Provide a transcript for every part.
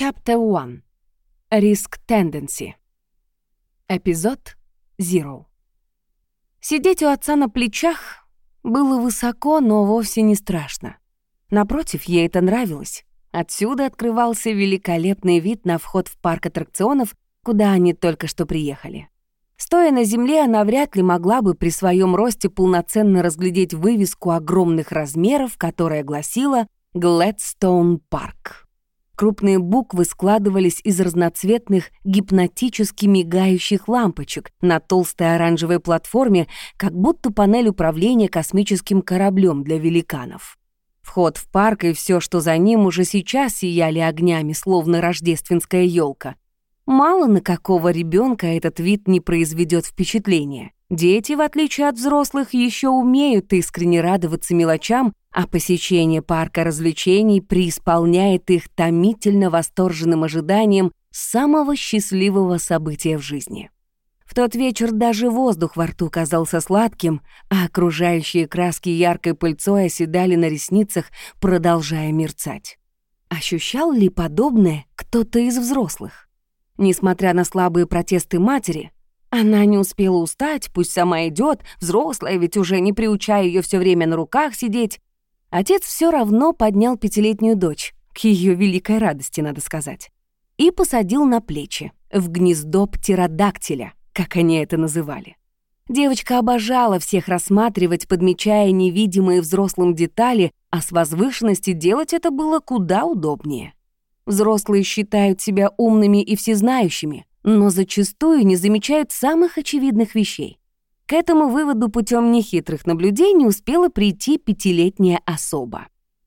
Chapter 1. Risk Tendency. Эпизод Zero. Сидеть у отца на плечах было высоко, но вовсе не страшно. Напротив, ей это нравилось. Отсюда открывался великолепный вид на вход в парк аттракционов, куда они только что приехали. Стоя на земле, она вряд ли могла бы при своем росте полноценно разглядеть вывеску огромных размеров, которая гласила «Gladstone Park». Крупные буквы складывались из разноцветных гипнотически мигающих лампочек на толстой оранжевой платформе, как будто панель управления космическим кораблем для великанов. Вход в парк и все, что за ним, уже сейчас сияли огнями, словно рождественская елка. Мало на какого ребенка этот вид не произведет впечатления. Дети, в отличие от взрослых, еще умеют искренне радоваться мелочам, а посещение парка развлечений преисполняет их томительно восторженным ожиданием самого счастливого события в жизни. В тот вечер даже воздух во рту казался сладким, а окружающие краски яркой пыльцой оседали на ресницах, продолжая мерцать. Ощущал ли подобное кто-то из взрослых? Несмотря на слабые протесты матери, она не успела устать, пусть сама идет, взрослая, ведь уже не приучая ее все время на руках сидеть. Отец все равно поднял пятилетнюю дочь, к ее великой радости, надо сказать, и посадил на плечи, в гнездо птеродактиля, как они это называли. Девочка обожала всех рассматривать, подмечая невидимые взрослым детали, а с возвышенности делать это было куда удобнее. Взрослые считают себя умными и всезнающими, но зачастую не замечают самых очевидных вещей. К этому выводу путем нехитрых наблюдений успела прийти пятилетняя особа.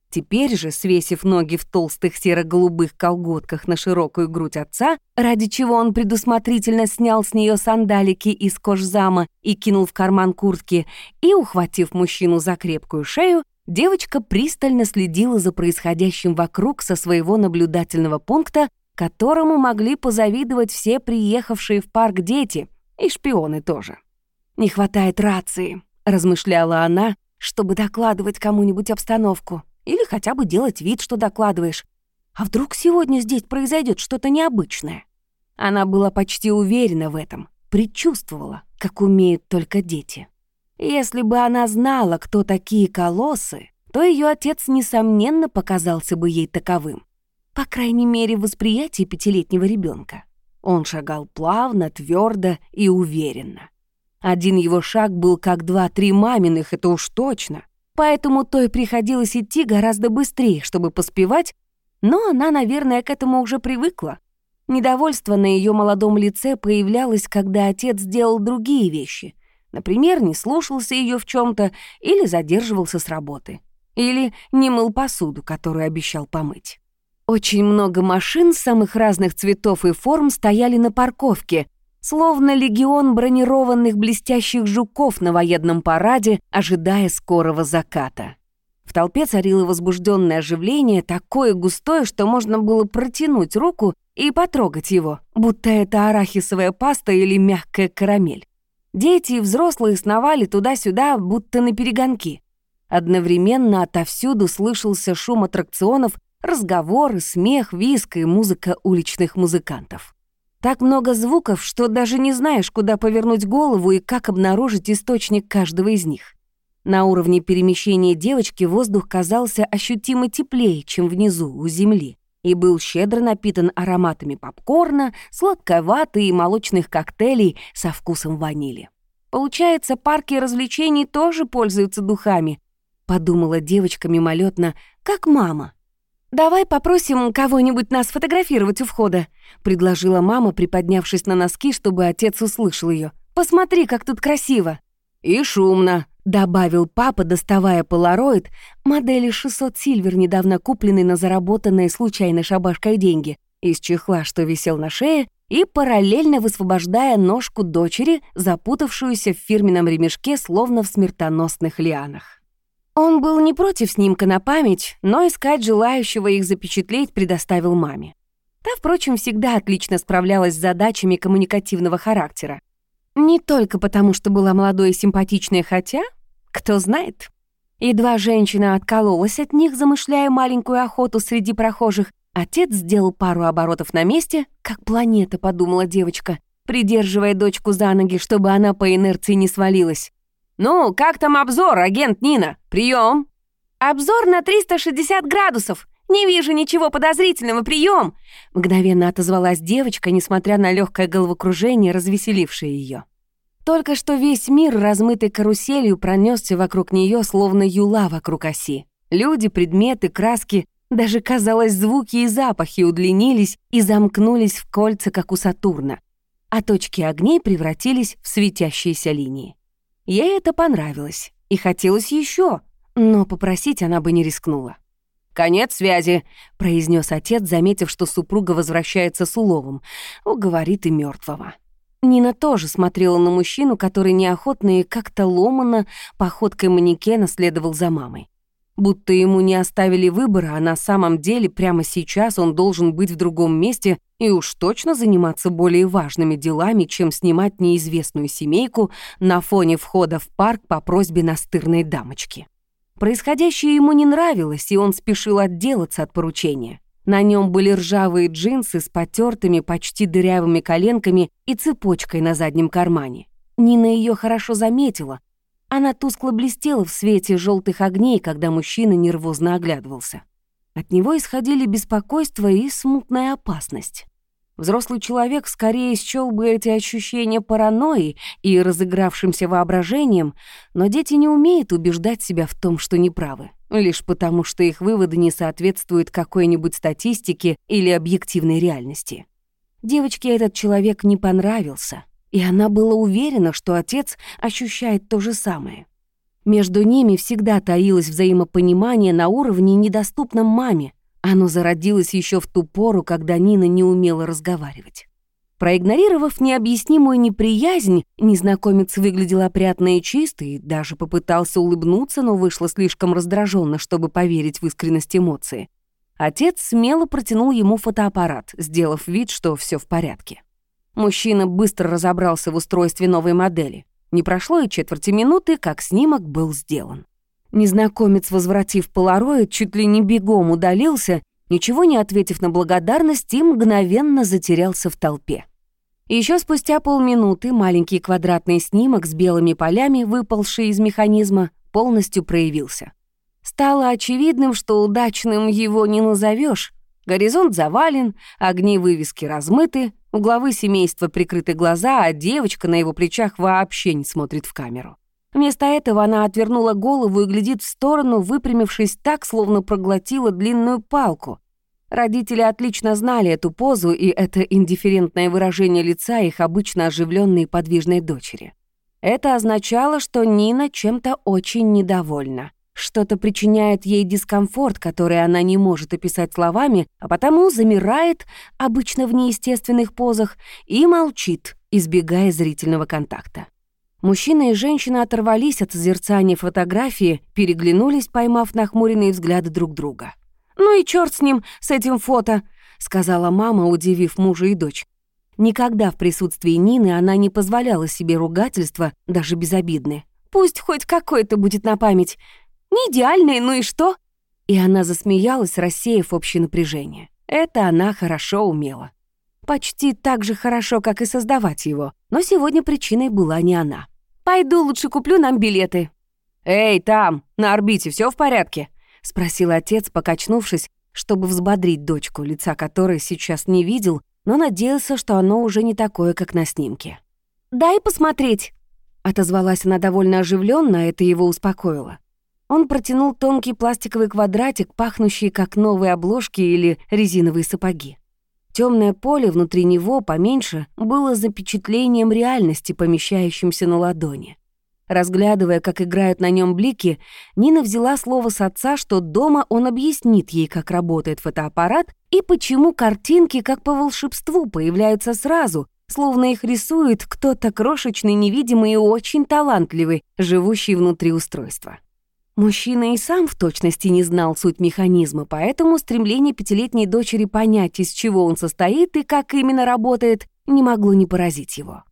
Теперь же, свесив ноги в толстых серо-голубых колготках на широкую грудь отца, ради чего он предусмотрительно снял с нее сандалики из кожзама и кинул в карман куртки, и, ухватив мужчину за крепкую шею, девочка пристально следила за происходящим вокруг со своего наблюдательного пункта, которому могли позавидовать все приехавшие в парк дети, и шпионы тоже. «Не хватает рации», — размышляла она, чтобы докладывать кому-нибудь обстановку или хотя бы делать вид, что докладываешь. А вдруг сегодня здесь произойдет что-то необычное? Она была почти уверена в этом, предчувствовала, как умеют только дети. Если бы она знала, кто такие колоссы, то ее отец, несомненно, показался бы ей таковым. По крайней мере, в восприятии пятилетнего ребенка. Он шагал плавно, твердо и уверенно. Один его шаг был как два-три маминых, это уж точно. Поэтому той приходилось идти гораздо быстрее, чтобы поспевать, но она, наверное, к этому уже привыкла. Недовольство на ее молодом лице появлялось, когда отец делал другие вещи. Например, не слушался ее в чем то или задерживался с работы. Или не мыл посуду, которую обещал помыть. Очень много машин самых разных цветов и форм стояли на парковке, словно легион бронированных блестящих жуков на военном параде, ожидая скорого заката. В толпе царило возбужденное оживление, такое густое, что можно было протянуть руку и потрогать его, будто это арахисовая паста или мягкая карамель. Дети и взрослые сновали туда-сюда, будто на перегонки. Одновременно отовсюду слышался шум аттракционов, разговоры, смех, виск и музыка уличных музыкантов. Так много звуков, что даже не знаешь, куда повернуть голову и как обнаружить источник каждого из них. На уровне перемещения девочки воздух казался ощутимо теплее, чем внизу, у земли, и был щедро напитан ароматами попкорна, сладкой ваты и молочных коктейлей со вкусом ванили. Получается, парки развлечений тоже пользуются духами, подумала девочка мимолетно, как мама. «Давай попросим кого-нибудь нас фотографировать у входа», — предложила мама, приподнявшись на носки, чтобы отец услышал ее. «Посмотри, как тут красиво». «И шумно», — добавил папа, доставая полароид, модели 600 Сильвер, недавно купленной на заработанные случайно шабашкой деньги, из чехла, что висел на шее, и параллельно высвобождая ножку дочери, запутавшуюся в фирменном ремешке, словно в смертоносных лианах. Он был не против снимка на память, но искать желающего их запечатлеть предоставил маме. Та, впрочем, всегда отлично справлялась с задачами коммуникативного характера. Не только потому, что была молодой и симпатичной, хотя, кто знает. Едва женщина откололась от них, замышляя маленькую охоту среди прохожих, Отец сделал пару оборотов на месте, как планета, подумала девочка, придерживая дочку за ноги, чтобы она по инерции не свалилась. «Ну, как там обзор, агент Нина? Прием!» «Обзор на 360 градусов! Не вижу ничего подозрительного, прием!» Мгновенно отозвалась девочка, несмотря на легкое головокружение, развеселившее ее. Только что весь мир, размытый каруселью, пронесся вокруг нее, словно юла вокруг оси. Люди, предметы, краски, даже, казалось, звуки и запахи удлинились и замкнулись в кольца, как у Сатурна, а точки огней превратились в светящиеся линии. Ей это понравилось, и хотелось еще, но попросить она бы не рискнула. «Конец связи», — произнес отец, заметив, что супруга возвращается с уловом. Уговорит и мертвого. Нина тоже смотрела на мужчину, который неохотно и как-то ломано походкой манекена следовал за мамой. Будто ему не оставили выбора, а на самом деле прямо сейчас он должен быть в другом месте и уж точно заниматься более важными делами, чем снимать неизвестную семейку на фоне входа в парк по просьбе настырной дамочки. Происходящее ему не нравилось, и он спешил отделаться от поручения. На нем были ржавые джинсы с потертыми, почти дырявыми коленками и цепочкой на заднем кармане. Нина ее хорошо заметила. Она тускло блестела в свете желтых огней, когда мужчина нервозно оглядывался. От него исходили беспокойство и смутная опасность. Взрослый человек скорее счёл бы эти ощущения паранойей и разыгравшимся воображением, но дети не умеют убеждать себя в том, что неправы лишь потому, что их выводы не соответствуют какой-нибудь статистике или объективной реальности. Девочке этот человек не понравился, и она была уверена, что отец ощущает то же самое. Между ними всегда таилось взаимопонимание на уровне, недоступном маме. Оно зародилось еще в ту пору, когда Нина не умела разговаривать. Проигнорировав необъяснимую неприязнь, незнакомец выглядел опрятно и чисто и даже попытался улыбнуться, но вышло слишком раздраженно, чтобы поверить в искренность эмоции. Отец смело протянул ему фотоаппарат, сделав вид, что все в порядке. Мужчина быстро разобрался в устройстве новой модели. Не прошло и четверти минуты, как снимок был сделан. Незнакомец, возвратив полароид, чуть ли не бегом удалился, ничего не ответив на благодарность, и мгновенно затерялся в толпе. Еще спустя полминуты маленький квадратный снимок с белыми полями, выпалший из механизма, полностью проявился. Стало очевидным, что удачным его не назовешь. Горизонт завален, огни вывески размыты, у главы семейства прикрыты глаза, а девочка на его плечах вообще не смотрит в камеру. Вместо этого она отвернула голову и глядит в сторону, выпрямившись так, словно проглотила длинную палку. Родители отлично знали эту позу и это индифферентное выражение лица их обычно оживленной и подвижной дочери. Это означало, что Нина чем-то очень недовольна. Что-то причиняет ей дискомфорт, который она не может описать словами, а потому замирает, обычно в неестественных позах, и молчит, избегая зрительного контакта. Мужчина и женщина оторвались от созерцания фотографии, переглянулись, поймав нахмуренные взгляды друг друга. «Ну и черт с ним, с этим фото», — сказала мама, удивив мужа и дочь. Никогда в присутствии Нины она не позволяла себе ругательства, даже безобидные. «Пусть хоть какой-то будет на память. Не идеальный, ну и что?» И она засмеялась, рассеяв общее напряжение. Это она хорошо умела. Почти так же хорошо, как и создавать его. Но сегодня причиной была не она. «Пойду лучше куплю нам билеты». «Эй, там, на орбите, все в порядке?» — спросил отец, покачнувшись, чтобы взбодрить дочку, лица которой сейчас не видел, но надеялся, что оно уже не такое, как на снимке. «Дай посмотреть!» Отозвалась она довольно оживленно, это его успокоило. Он протянул тонкий пластиковый квадратик, пахнущий как новые обложки или резиновые сапоги. Темное поле внутри него, поменьше, было запечатлением реальности, помещающимся на ладони. Разглядывая, как играют на нем блики, Нина взяла слово с отца, что дома он объяснит ей, как работает фотоаппарат и почему картинки, как по волшебству, появляются сразу, словно их рисует кто-то крошечный, невидимый и очень талантливый, живущий внутри устройства. Мужчина и сам в точности не знал суть механизма, поэтому стремление пятилетней дочери понять, из чего он состоит и как именно работает, не могло не поразить его.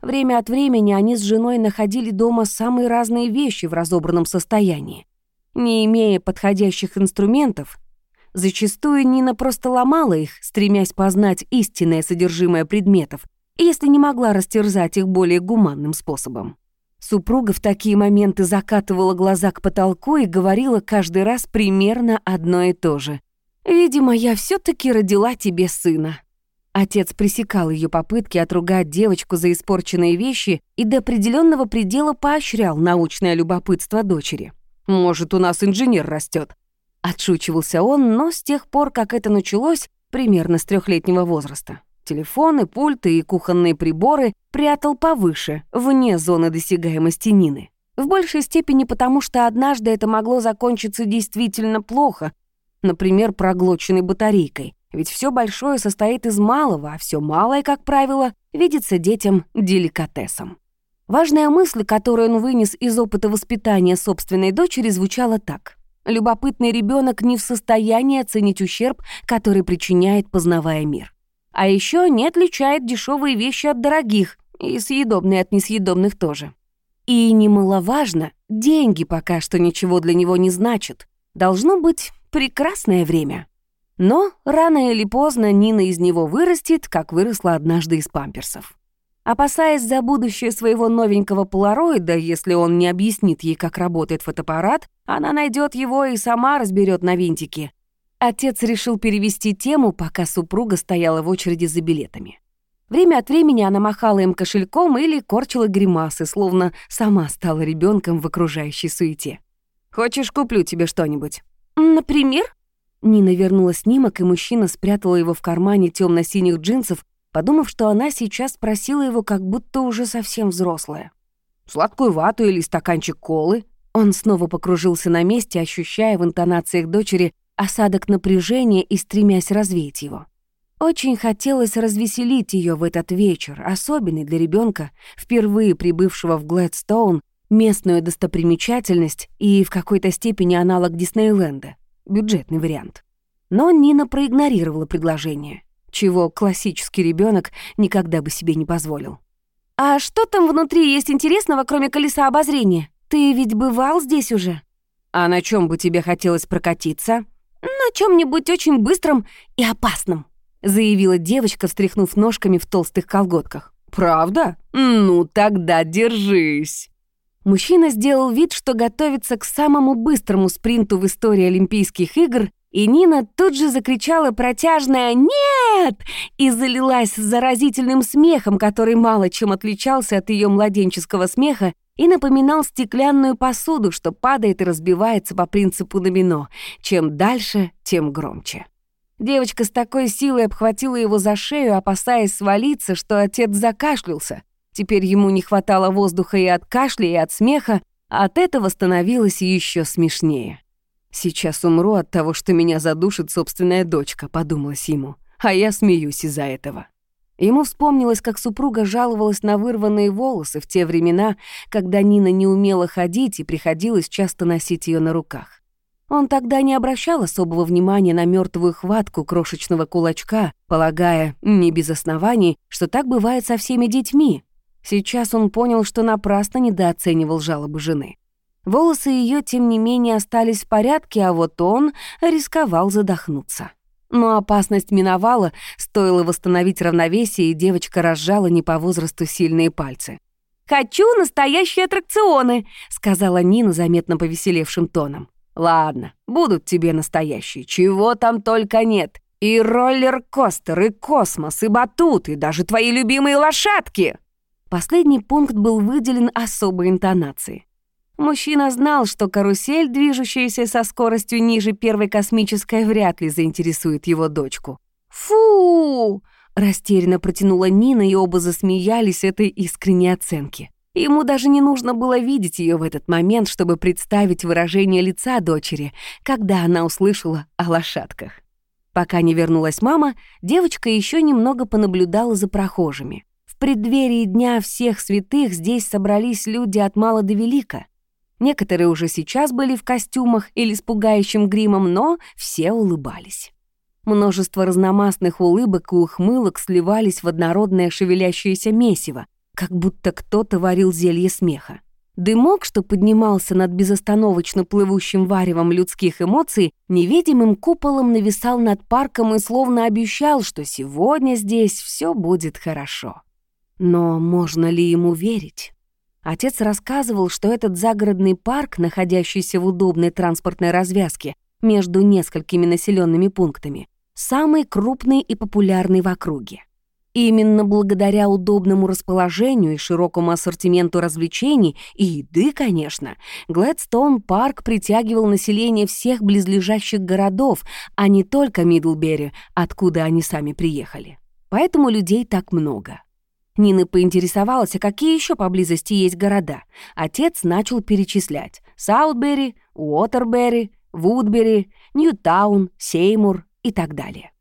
Время от времени они с женой находили дома самые разные вещи в разобранном состоянии. Не имея подходящих инструментов, Зачастую Нина просто ломала их, стремясь познать истинное содержимое предметов, если не могла растерзать их более гуманным способом. Супруга в такие моменты закатывала глаза к потолку и говорила каждый раз примерно одно и то же. «Видимо, я все таки родила тебе сына». Отец пресекал ее попытки отругать девочку за испорченные вещи и до определенного предела поощрял научное любопытство дочери. «Может, у нас инженер растет. Отшучивался он, но с тех пор, как это началось, примерно с трехлетнего возраста. Телефоны, пульты и кухонные приборы прятал повыше, вне зоны досягаемости Нины. В большей степени потому, что однажды это могло закончиться действительно плохо, например, проглоченной батарейкой. Ведь все большое состоит из малого, а все малое, как правило, видится детям деликатесом. Важная мысль, которую он вынес из опыта воспитания собственной дочери, звучала так. Любопытный ребенок не в состоянии оценить ущерб, который причиняет, познавая мир. А еще не отличает дешевые вещи от дорогих, и съедобные от несъедобных тоже. И немаловажно, деньги пока что ничего для него не значат. Должно быть прекрасное время. Но рано или поздно Нина из него вырастет, как выросла однажды из памперсов. Опасаясь за будущее своего новенького полароида, если он не объяснит ей, как работает фотоаппарат, она найдет его и сама разберет на винтики. Отец решил перевести тему, пока супруга стояла в очереди за билетами. Время от времени она махала им кошельком или корчила гримасы, словно сама стала ребенком в окружающей суете. «Хочешь, куплю тебе что-нибудь?» «Например?» Нина вернула снимок, и мужчина спрятал его в кармане темно синих джинсов, подумав, что она сейчас спросила его, как будто уже совсем взрослая. «Сладкую вату или стаканчик колы?» Он снова покружился на месте, ощущая в интонациях дочери осадок напряжения и стремясь развеять его. Очень хотелось развеселить ее в этот вечер, особенный для ребенка, впервые прибывшего в Глэдстоун, местную достопримечательность и в какой-то степени аналог Диснейленда, бюджетный вариант. Но Нина проигнорировала предложение чего классический ребенок никогда бы себе не позволил. «А что там внутри есть интересного, кроме колеса обозрения? Ты ведь бывал здесь уже?» «А на чем бы тебе хотелось прокатиться?» «На чем нибудь очень быстром и опасном», заявила девочка, встряхнув ножками в толстых колготках. «Правда? Ну, тогда держись!» Мужчина сделал вид, что готовится к самому быстрому спринту в истории Олимпийских игр и Нина тут же закричала протяжное «Нет!» и залилась заразительным смехом, который мало чем отличался от ее младенческого смеха и напоминал стеклянную посуду, что падает и разбивается по принципу домино. Чем дальше, тем громче. Девочка с такой силой обхватила его за шею, опасаясь свалиться, что отец закашлялся. Теперь ему не хватало воздуха и от кашля, и от смеха, а от этого становилось еще смешнее. «Сейчас умру от того, что меня задушит собственная дочка», — подумалось ему. А я смеюсь из-за этого. Ему вспомнилось, как супруга жаловалась на вырванные волосы в те времена, когда Нина не умела ходить и приходилось часто носить ее на руках. Он тогда не обращал особого внимания на мертвую хватку крошечного кулачка, полагая, не без оснований, что так бывает со всеми детьми. Сейчас он понял, что напрасно недооценивал жалобы жены. Волосы ее, тем не менее, остались в порядке, а вот он рисковал задохнуться. Но опасность миновала, стоило восстановить равновесие, и девочка разжала не по возрасту сильные пальцы. «Хочу настоящие аттракционы», — сказала Нина заметно повеселевшим тоном. «Ладно, будут тебе настоящие, чего там только нет. И роллер-костер, и космос, и батут, и даже твои любимые лошадки». Последний пункт был выделен особой интонацией. Мужчина знал, что карусель, движущаяся со скоростью ниже первой космической, вряд ли заинтересует его дочку. «Фу!» — растерянно протянула Нина, и оба засмеялись этой искренней оценки. Ему даже не нужно было видеть ее в этот момент, чтобы представить выражение лица дочери, когда она услышала о лошадках. Пока не вернулась мама, девочка еще немного понаблюдала за прохожими. В преддверии Дня всех святых здесь собрались люди от мала до велика. Некоторые уже сейчас были в костюмах или с пугающим гримом, но все улыбались. Множество разномастных улыбок и ухмылок сливались в однородное шевелящееся месиво, как будто кто-то варил зелье смеха. Дымок, что поднимался над безостановочно плывущим варевом людских эмоций, невидимым куполом нависал над парком и словно обещал, что сегодня здесь все будет хорошо. Но можно ли ему верить? Отец рассказывал, что этот загородный парк, находящийся в удобной транспортной развязке между несколькими населенными пунктами, самый крупный и популярный в округе. Именно благодаря удобному расположению и широкому ассортименту развлечений и еды, конечно, Глэдстоун парк притягивал население всех близлежащих городов, а не только Мидлбери, откуда они сами приехали. Поэтому людей так много. Нина поинтересовалась, а какие еще поблизости есть города. Отец начал перечислять. Саутбери, Уотербери, Вудбери, Ньютаун, Сеймур и так далее.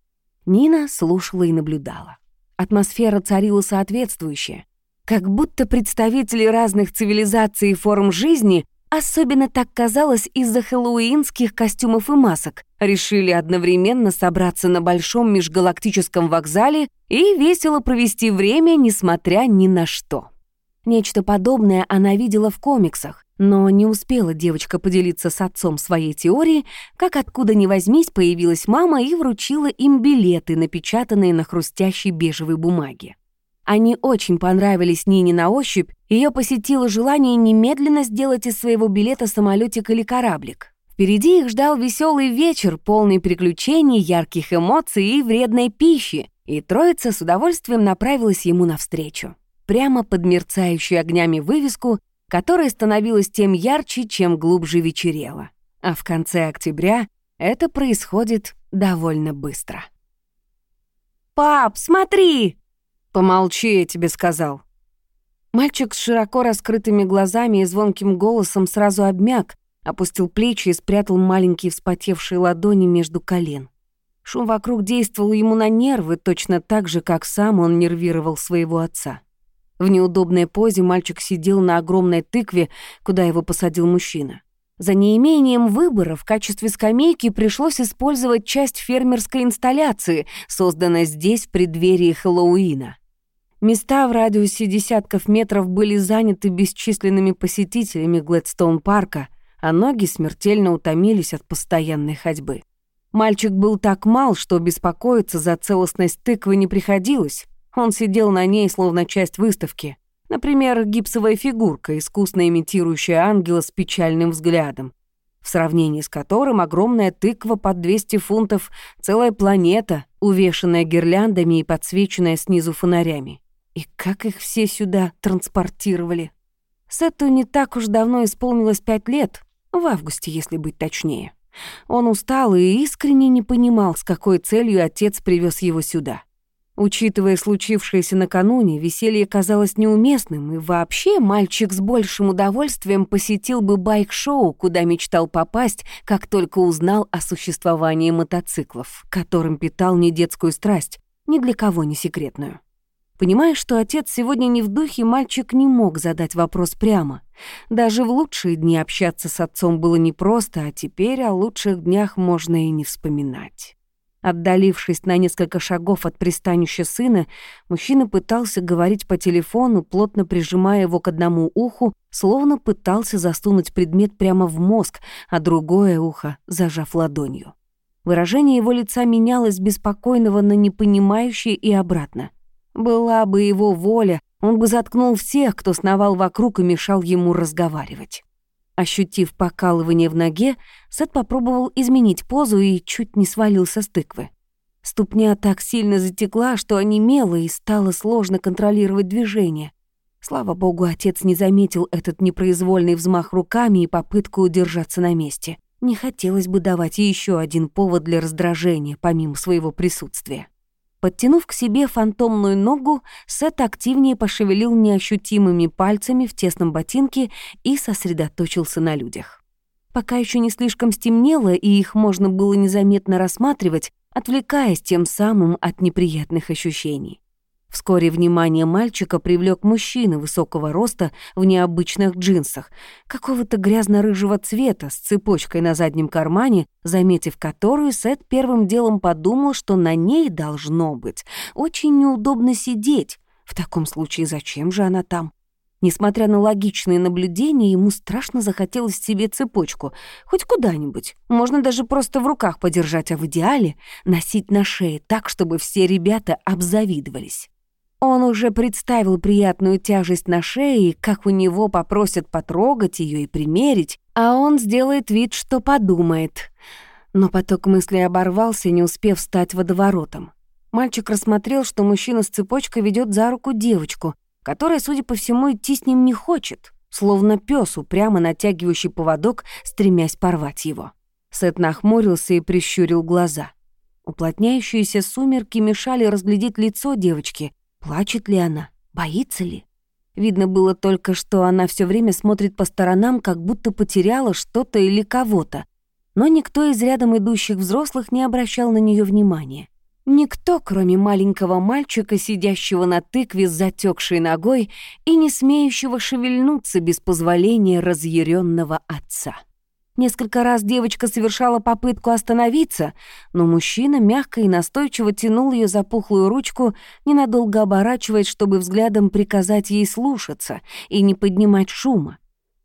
Нина слушала и наблюдала. Атмосфера царила соответствующая. Как будто представители разных цивилизаций и форм жизни, особенно так казалось из-за хэллоуинских костюмов и масок, решили одновременно собраться на большом межгалактическом вокзале и весело провести время, несмотря ни на что. Нечто подобное она видела в комиксах, но не успела девочка поделиться с отцом своей теорией, как откуда ни возьмись появилась мама и вручила им билеты, напечатанные на хрустящей бежевой бумаге. Они очень понравились Нине на ощупь, ее посетило желание немедленно сделать из своего билета самолетик или кораблик. Впереди их ждал веселый вечер, полный приключений, ярких эмоций и вредной пищи, и троица с удовольствием направилась ему навстречу. Прямо под мерцающую огнями вывеску которая становилась тем ярче, чем глубже вечерело. А в конце октября это происходит довольно быстро. «Пап, смотри!» «Помолчи, я тебе сказал». Мальчик с широко раскрытыми глазами и звонким голосом сразу обмяк, опустил плечи и спрятал маленькие вспотевшие ладони между колен. Шум вокруг действовал ему на нервы, точно так же, как сам он нервировал своего отца. В неудобной позе мальчик сидел на огромной тыкве, куда его посадил мужчина. За неимением выбора в качестве скамейки пришлось использовать часть фермерской инсталляции, созданной здесь в преддверии Хэллоуина. Места в радиусе десятков метров были заняты бесчисленными посетителями Глэдстоун-парка, а ноги смертельно утомились от постоянной ходьбы. Мальчик был так мал, что беспокоиться за целостность тыквы не приходилось. Он сидел на ней, словно часть выставки. Например, гипсовая фигурка, искусно имитирующая ангела с печальным взглядом, в сравнении с которым огромная тыква под 200 фунтов — целая планета, увешанная гирляндами и подсвеченная снизу фонарями. И как их все сюда транспортировали? Сетту не так уж давно исполнилось пять лет, в августе, если быть точнее. Он устал и искренне не понимал, с какой целью отец привез его сюда. Учитывая случившееся накануне, веселье казалось неуместным, и вообще мальчик с большим удовольствием посетил бы байк-шоу, куда мечтал попасть, как только узнал о существовании мотоциклов, которым питал не детскую страсть, ни для кого не секретную. Понимая, что отец сегодня не в духе, мальчик не мог задать вопрос прямо. Даже в лучшие дни общаться с отцом было непросто, а теперь о лучших днях можно и не вспоминать. Отдалившись на несколько шагов от пристанища сына, мужчина пытался говорить по телефону, плотно прижимая его к одному уху, словно пытался засунуть предмет прямо в мозг, а другое ухо зажав ладонью. Выражение его лица менялось беспокойного на непонимающее и обратно. Была бы его воля, он бы заткнул всех, кто сновал вокруг и мешал ему разговаривать. Ощутив покалывание в ноге, Сет попробовал изменить позу и чуть не свалился с тыквы. Ступня так сильно затекла, что онемела и стало сложно контролировать движение. Слава богу, отец не заметил этот непроизвольный взмах руками и попытку удержаться на месте. Не хотелось бы давать еще один повод для раздражения, помимо своего присутствия. Подтянув к себе фантомную ногу, Сет активнее пошевелил неощутимыми пальцами в тесном ботинке и сосредоточился на людях. Пока еще не слишком стемнело, и их можно было незаметно рассматривать, отвлекаясь тем самым от неприятных ощущений. Вскоре внимание мальчика привлек мужчина высокого роста в необычных джинсах, какого-то грязно-рыжего цвета, с цепочкой на заднем кармане, заметив которую, Сет первым делом подумал, что на ней должно быть очень неудобно сидеть. В таком случае зачем же она там? Несмотря на логичные наблюдения, ему страшно захотелось себе цепочку, хоть куда-нибудь. Можно даже просто в руках подержать, а в идеале носить на шее так, чтобы все ребята обзавидовались. Он уже представил приятную тяжесть на шее, как у него попросят потрогать ее и примерить, а он сделает вид, что подумает. Но поток мыслей оборвался, не успев стать водоворотом. Мальчик рассмотрел, что мужчина с цепочкой ведет за руку девочку, которая, судя по всему, идти с ним не хочет, словно пес, упрямо натягивающий поводок, стремясь порвать его. Сет нахмурился и прищурил глаза. Уплотняющиеся сумерки мешали разглядеть лицо девочки. Плачет ли она? Боится ли? Видно было только, что она все время смотрит по сторонам, как будто потеряла что-то или кого-то. Но никто из рядом идущих взрослых не обращал на нее внимания. Никто, кроме маленького мальчика, сидящего на тыкве с затекшей ногой и не смеющего шевельнуться без позволения разъяренного отца. Несколько раз девочка совершала попытку остановиться, но мужчина мягко и настойчиво тянул ее за пухлую ручку, ненадолго оборачиваясь, чтобы взглядом приказать ей слушаться и не поднимать шума.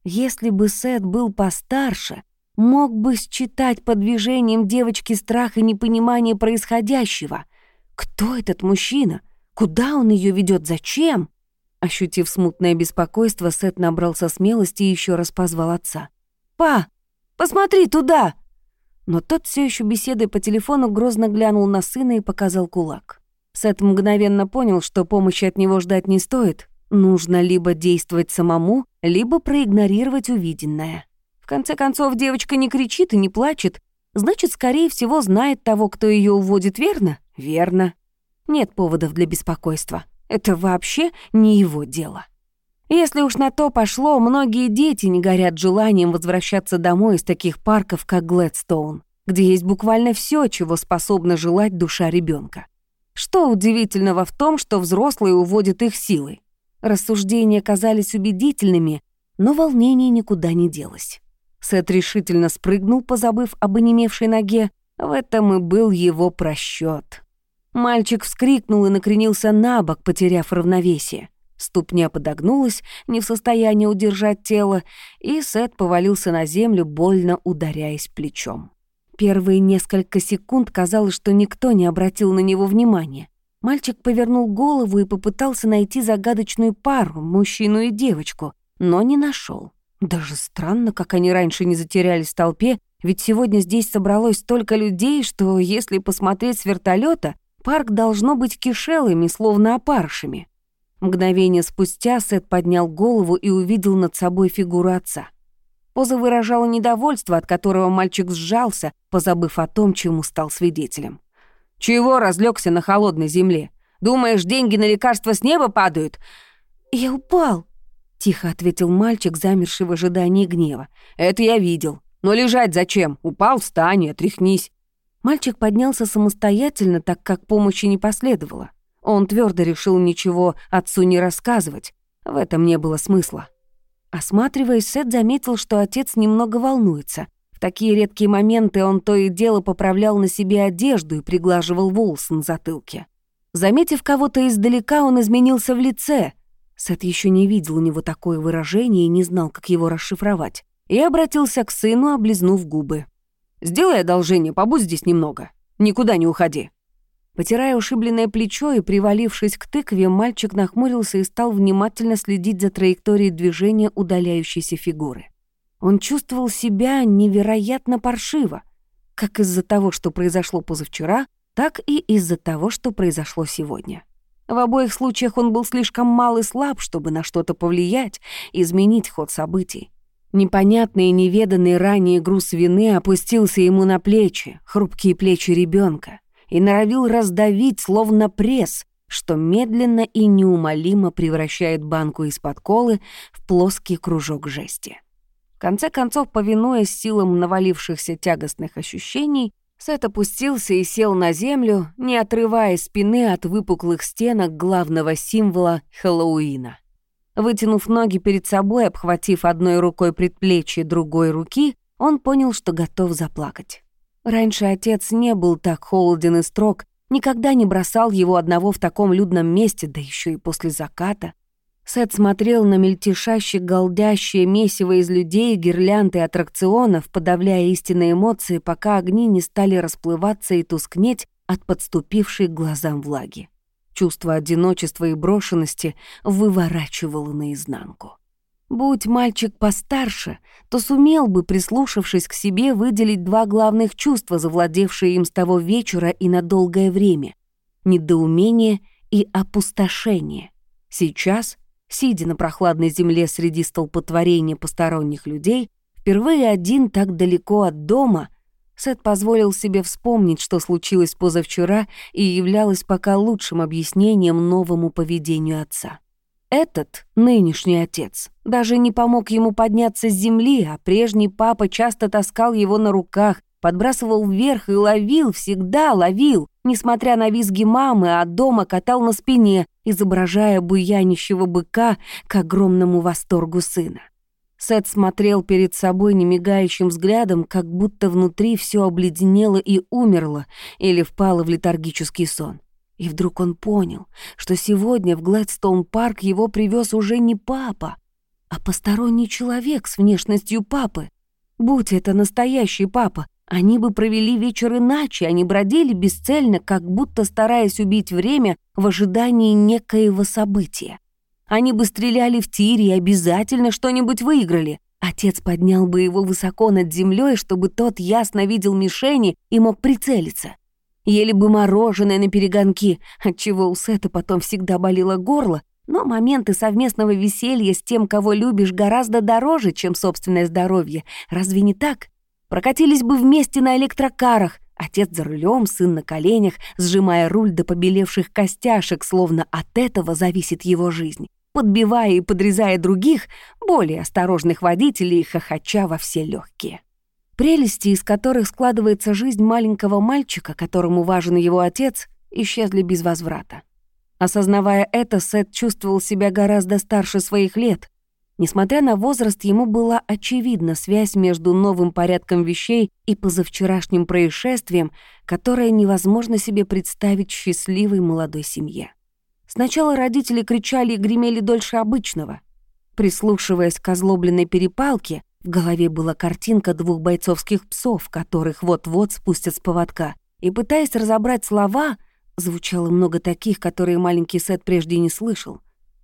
Если бы Сет был постарше, мог бы считать по движениям девочки страх и непонимание происходящего. Кто этот мужчина? Куда он ее ведет? Зачем? Ощутив смутное беспокойство, Сет набрался смелости и еще раз позвал отца. «Па, посмотри туда!» Но тот все еще беседой по телефону грозно глянул на сына и показал кулак. Сет мгновенно понял, что помощи от него ждать не стоит. Нужно либо действовать самому, либо проигнорировать увиденное. В конце концов, девочка не кричит и не плачет. Значит, скорее всего, знает того, кто ее уводит, верно? Верно. Нет поводов для беспокойства. Это вообще не его дело. Если уж на то пошло, многие дети не горят желанием возвращаться домой из таких парков, как Глэдстоун, где есть буквально все, чего способна желать душа ребенка. Что удивительного в том, что взрослые уводят их силой? Рассуждения казались убедительными, но волнение никуда не делось. Сет решительно спрыгнул, позабыв об онемевшей ноге. В этом и был его просчет. Мальчик вскрикнул и накренился на бок, потеряв равновесие. Ступня подогнулась, не в состоянии удержать тело, и Сет повалился на землю, больно ударяясь плечом. Первые несколько секунд казалось, что никто не обратил на него внимания. Мальчик повернул голову и попытался найти загадочную пару, мужчину и девочку, но не нашел. Даже странно, как они раньше не затерялись в толпе, ведь сегодня здесь собралось столько людей, что, если посмотреть с вертолета, парк должно быть кишелыми, словно опарышами. Мгновение спустя Сет поднял голову и увидел над собой фигуру отца. Поза выражала недовольство, от которого мальчик сжался, позабыв о том, чему стал свидетелем. «Чего разлегся на холодной земле? Думаешь, деньги на лекарства с неба падают?» «Я упал», — тихо ответил мальчик, замерший в ожидании гнева. «Это я видел. Но лежать зачем? Упал, встань и отряхнись». Мальчик поднялся самостоятельно, так как помощи не последовало. Он твердо решил ничего отцу не рассказывать. В этом не было смысла. Осматриваясь, Сет заметил, что отец немного волнуется. В такие редкие моменты он то и дело поправлял на себе одежду и приглаживал волосы на затылке. Заметив кого-то издалека, он изменился в лице — Сет еще не видел у него такое выражение и не знал, как его расшифровать. И обратился к сыну, облизнув губы. «Сделай одолжение, побудь здесь немного. Никуда не уходи». Потирая ушибленное плечо и привалившись к тыкве, мальчик нахмурился и стал внимательно следить за траекторией движения удаляющейся фигуры. Он чувствовал себя невероятно паршиво, как из-за того, что произошло позавчера, так и из-за того, что произошло сегодня. В обоих случаях он был слишком мал и слаб, чтобы на что-то повлиять, изменить ход событий. Непонятный и неведанный ранее груз вины опустился ему на плечи, хрупкие плечи ребенка, и норовил раздавить, словно пресс, что медленно и неумолимо превращает банку из-под колы в плоский кружок жести. В конце концов, повинуясь силам навалившихся тягостных ощущений, Сет опустился и сел на землю, не отрывая спины от выпуклых стенок главного символа Хэллоуина. Вытянув ноги перед собой, обхватив одной рукой предплечье другой руки, он понял, что готов заплакать. Раньше отец не был так холоден и строг, никогда не бросал его одного в таком людном месте, да еще и после заката. Сет смотрел на мельтешащее, голдящее месиво из людей, гирлянд и аттракционов, подавляя истинные эмоции, пока огни не стали расплываться и тускнеть от подступившей к глазам влаги. Чувство одиночества и брошенности выворачивало наизнанку. Будь мальчик постарше, то сумел бы, прислушавшись к себе, выделить два главных чувства, завладевшие им с того вечера и на долгое время — недоумение и опустошение. Сейчас — Сидя на прохладной земле среди столпотворения посторонних людей, впервые один так далеко от дома, Сет позволил себе вспомнить, что случилось позавчера и являлось пока лучшим объяснением новому поведению отца. Этот, нынешний отец, даже не помог ему подняться с земли, а прежний папа часто таскал его на руках, подбрасывал вверх и ловил, всегда ловил, несмотря на визги мамы, а дома катал на спине, изображая буянищего быка к огромному восторгу сына. Сет смотрел перед собой немигающим взглядом, как будто внутри все обледенело и умерло или впало в летаргический сон. И вдруг он понял, что сегодня в Глэдстоун-парк его привез уже не папа, а посторонний человек с внешностью папы. Будь это настоящий папа, они бы провели вечер иначе, они бродили бесцельно, как будто стараясь убить время в ожидании некоего события. Они бы стреляли в тире и обязательно что-нибудь выиграли. Отец поднял бы его высоко над землей, чтобы тот ясно видел мишени и мог прицелиться. Ели бы мороженое на перегонки, отчего у Сета потом всегда болело горло, но моменты совместного веселья с тем, кого любишь, гораздо дороже, чем собственное здоровье. Разве не так? Прокатились бы вместе на электрокарах, отец за рулем, сын на коленях, сжимая руль до побелевших костяшек, словно от этого зависит его жизнь, подбивая и подрезая других, более осторожных водителей, хохоча во все легкие. Прелести, из которых складывается жизнь маленького мальчика, которому важен его отец, исчезли без возврата. Осознавая это, Сет чувствовал себя гораздо старше своих лет, Несмотря на возраст, ему была очевидна связь между новым порядком вещей и позавчерашним происшествием, которое невозможно себе представить счастливой молодой семье. Сначала родители кричали и гремели дольше обычного. Прислушиваясь к озлобленной перепалке, в голове была картинка двух бойцовских псов, которых вот-вот спустят с поводка, и, пытаясь разобрать слова, звучало много таких, которые маленький Сет прежде не слышал.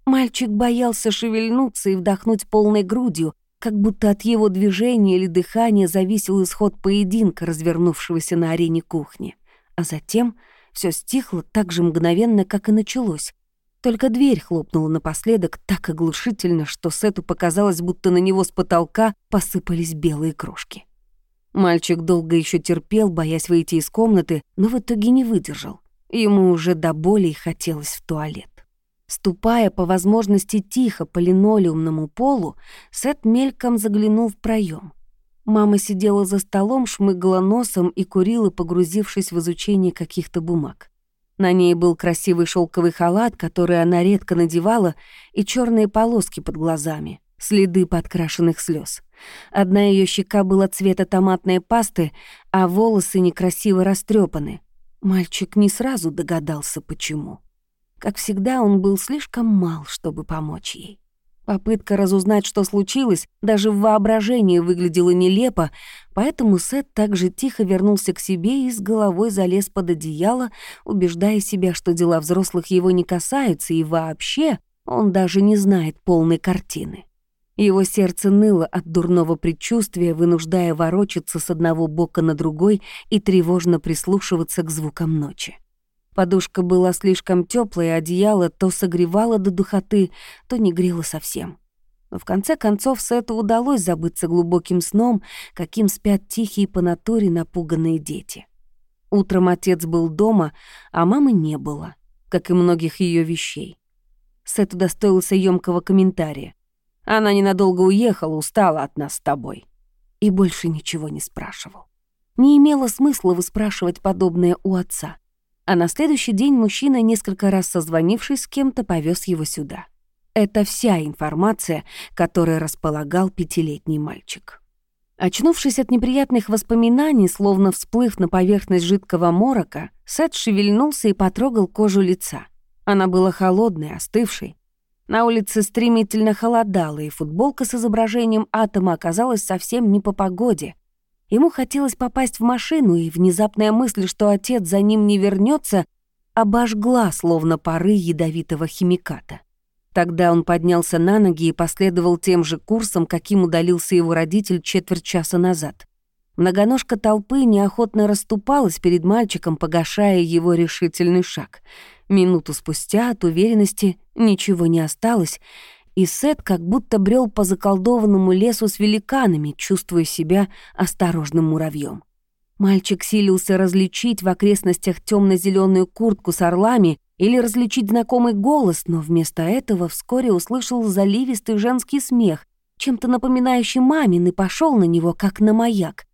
Мальчик боялся шевельнуться и вдохнуть полной грудью, как будто от его движения или дыхания зависел исход поединка, развернувшегося на арене кухни. А затем все стихло так же мгновенно, как и началось. Только дверь хлопнула напоследок так оглушительно, что Сету показалось, будто на него с потолка посыпались белые крошки. Мальчик долго еще терпел, боясь выйти из комнаты, но в итоге не выдержал. Ему уже до боли хотелось в туалет. Ступая по возможности тихо по линолеумному полу, Сет мельком заглянул в проем. Мама сидела за столом, шмыгала носом и курила, погрузившись в изучение каких-то бумаг. На ней был красивый шелковый халат, который она редко надевала, и черные полоски под глазами, следы подкрашенных слез. Одна ее щека была цвета томатной пасты, а волосы некрасиво растрепаны. Мальчик не сразу догадался, почему. Как всегда, он был слишком мал, чтобы помочь ей. Попытка разузнать, что случилось, даже в воображении выглядела нелепо, поэтому Сет также тихо вернулся к себе и с головой залез под одеяло, убеждая себя, что дела взрослых его не касаются, и вообще он даже не знает полной картины. Его сердце ныло от дурного предчувствия, вынуждая ворочаться с одного бока на другой и тревожно прислушиваться к звукам ночи. Подушка была слишком теплая, одеяло то согревало до духоты, то не грело совсем. Но в конце концов Сету удалось забыться глубоким сном, каким спят тихие по натуре напуганные дети. Утром отец был дома, а мамы не было, как и многих ее вещей. Сет удостоился ёмкого комментария. «Она ненадолго уехала, устала от нас с тобой». И больше ничего не спрашивал. Не имело смысла выспрашивать подобное у отца а на следующий день мужчина, несколько раз созвонившись с кем-то, повез его сюда. Это вся информация, которой располагал пятилетний мальчик. Очнувшись от неприятных воспоминаний, словно всплыв на поверхность жидкого морока, Сет шевельнулся и потрогал кожу лица. Она была холодной, остывшей. На улице стремительно холодало, и футболка с изображением атома оказалась совсем не по погоде. Ему хотелось попасть в машину, и внезапная мысль, что отец за ним не вернется, обожгла, словно пары ядовитого химиката. Тогда он поднялся на ноги и последовал тем же курсом, каким удалился его родитель четверть часа назад. Многоножка толпы неохотно расступалась перед мальчиком, погашая его решительный шаг. Минуту спустя от уверенности ничего не осталось, и Сет как будто брел по заколдованному лесу с великанами, чувствуя себя осторожным муравьем. Мальчик силился различить в окрестностях темно зеленую куртку с орлами или различить знакомый голос, но вместо этого вскоре услышал заливистый женский смех, чем-то напоминающий мамин, и пошел на него, как на маяк.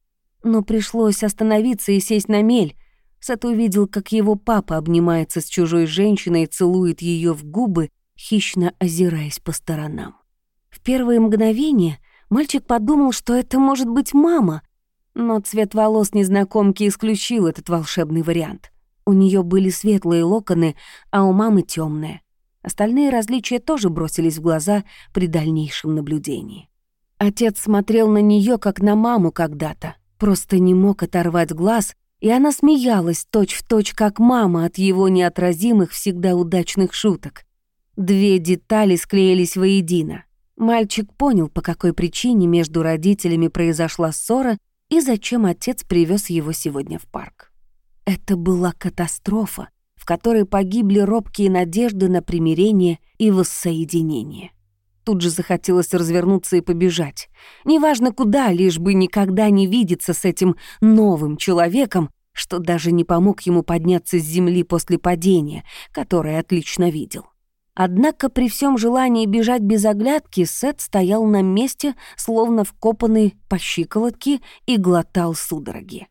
Но пришлось остановиться и сесть на мель. Сет увидел, как его папа обнимается с чужой женщиной и целует ее в губы, хищно озираясь по сторонам. В первые мгновения мальчик подумал, что это может быть мама, но цвет волос незнакомки исключил этот волшебный вариант. У нее были светлые локоны, а у мамы темные. Остальные различия тоже бросились в глаза при дальнейшем наблюдении. Отец смотрел на нее как на маму когда-то, просто не мог оторвать глаз, и она смеялась точь-в-точь, точь, как мама от его неотразимых, всегда удачных шуток. Две детали склеились воедино. Мальчик понял, по какой причине между родителями произошла ссора и зачем отец привез его сегодня в парк. Это была катастрофа, в которой погибли робкие надежды на примирение и воссоединение. Тут же захотелось развернуться и побежать. Неважно куда, лишь бы никогда не видеться с этим новым человеком, что даже не помог ему подняться с земли после падения, которое отлично видел. Однако при всем желании бежать без оглядки Сет стоял на месте, словно вкопанный по щиколотке, и глотал судороги.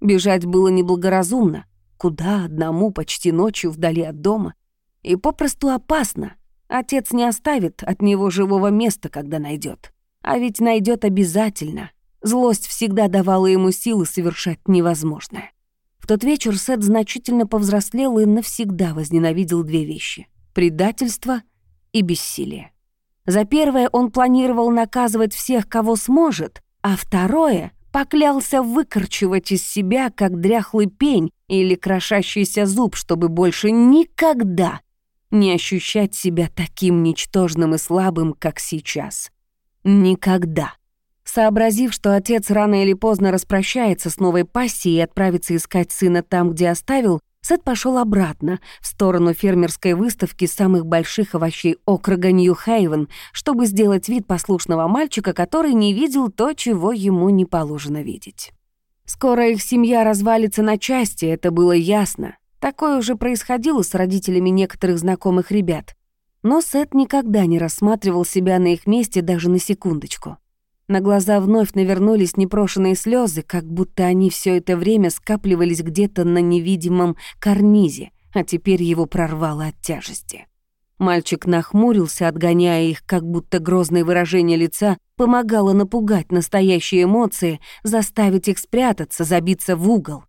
Бежать было неблагоразумно. Куда одному почти ночью вдали от дома? И попросту опасно. Отец не оставит от него живого места, когда найдет. А ведь найдет обязательно. Злость всегда давала ему силы совершать невозможное. В тот вечер Сет значительно повзрослел и навсегда возненавидел две вещи — предательство и бессилие. За первое он планировал наказывать всех, кого сможет, а второе поклялся выкорчевать из себя, как дряхлый пень или крошащийся зуб, чтобы больше никогда не ощущать себя таким ничтожным и слабым, как сейчас. Никогда. Сообразив, что отец рано или поздно распрощается с новой пассией и отправится искать сына там, где оставил, Сет пошел обратно, в сторону фермерской выставки самых больших овощей округа Нью-Хейвен, чтобы сделать вид послушного мальчика, который не видел то, чего ему не положено видеть. Скоро их семья развалится на части, это было ясно. Такое уже происходило с родителями некоторых знакомых ребят. Но Сет никогда не рассматривал себя на их месте даже на секундочку. На глаза вновь навернулись непрошенные слезы, как будто они все это время скапливались где-то на невидимом карнизе, а теперь его прорвало от тяжести. Мальчик нахмурился, отгоняя их, как будто грозное выражение лица помогало напугать настоящие эмоции, заставить их спрятаться, забиться в угол.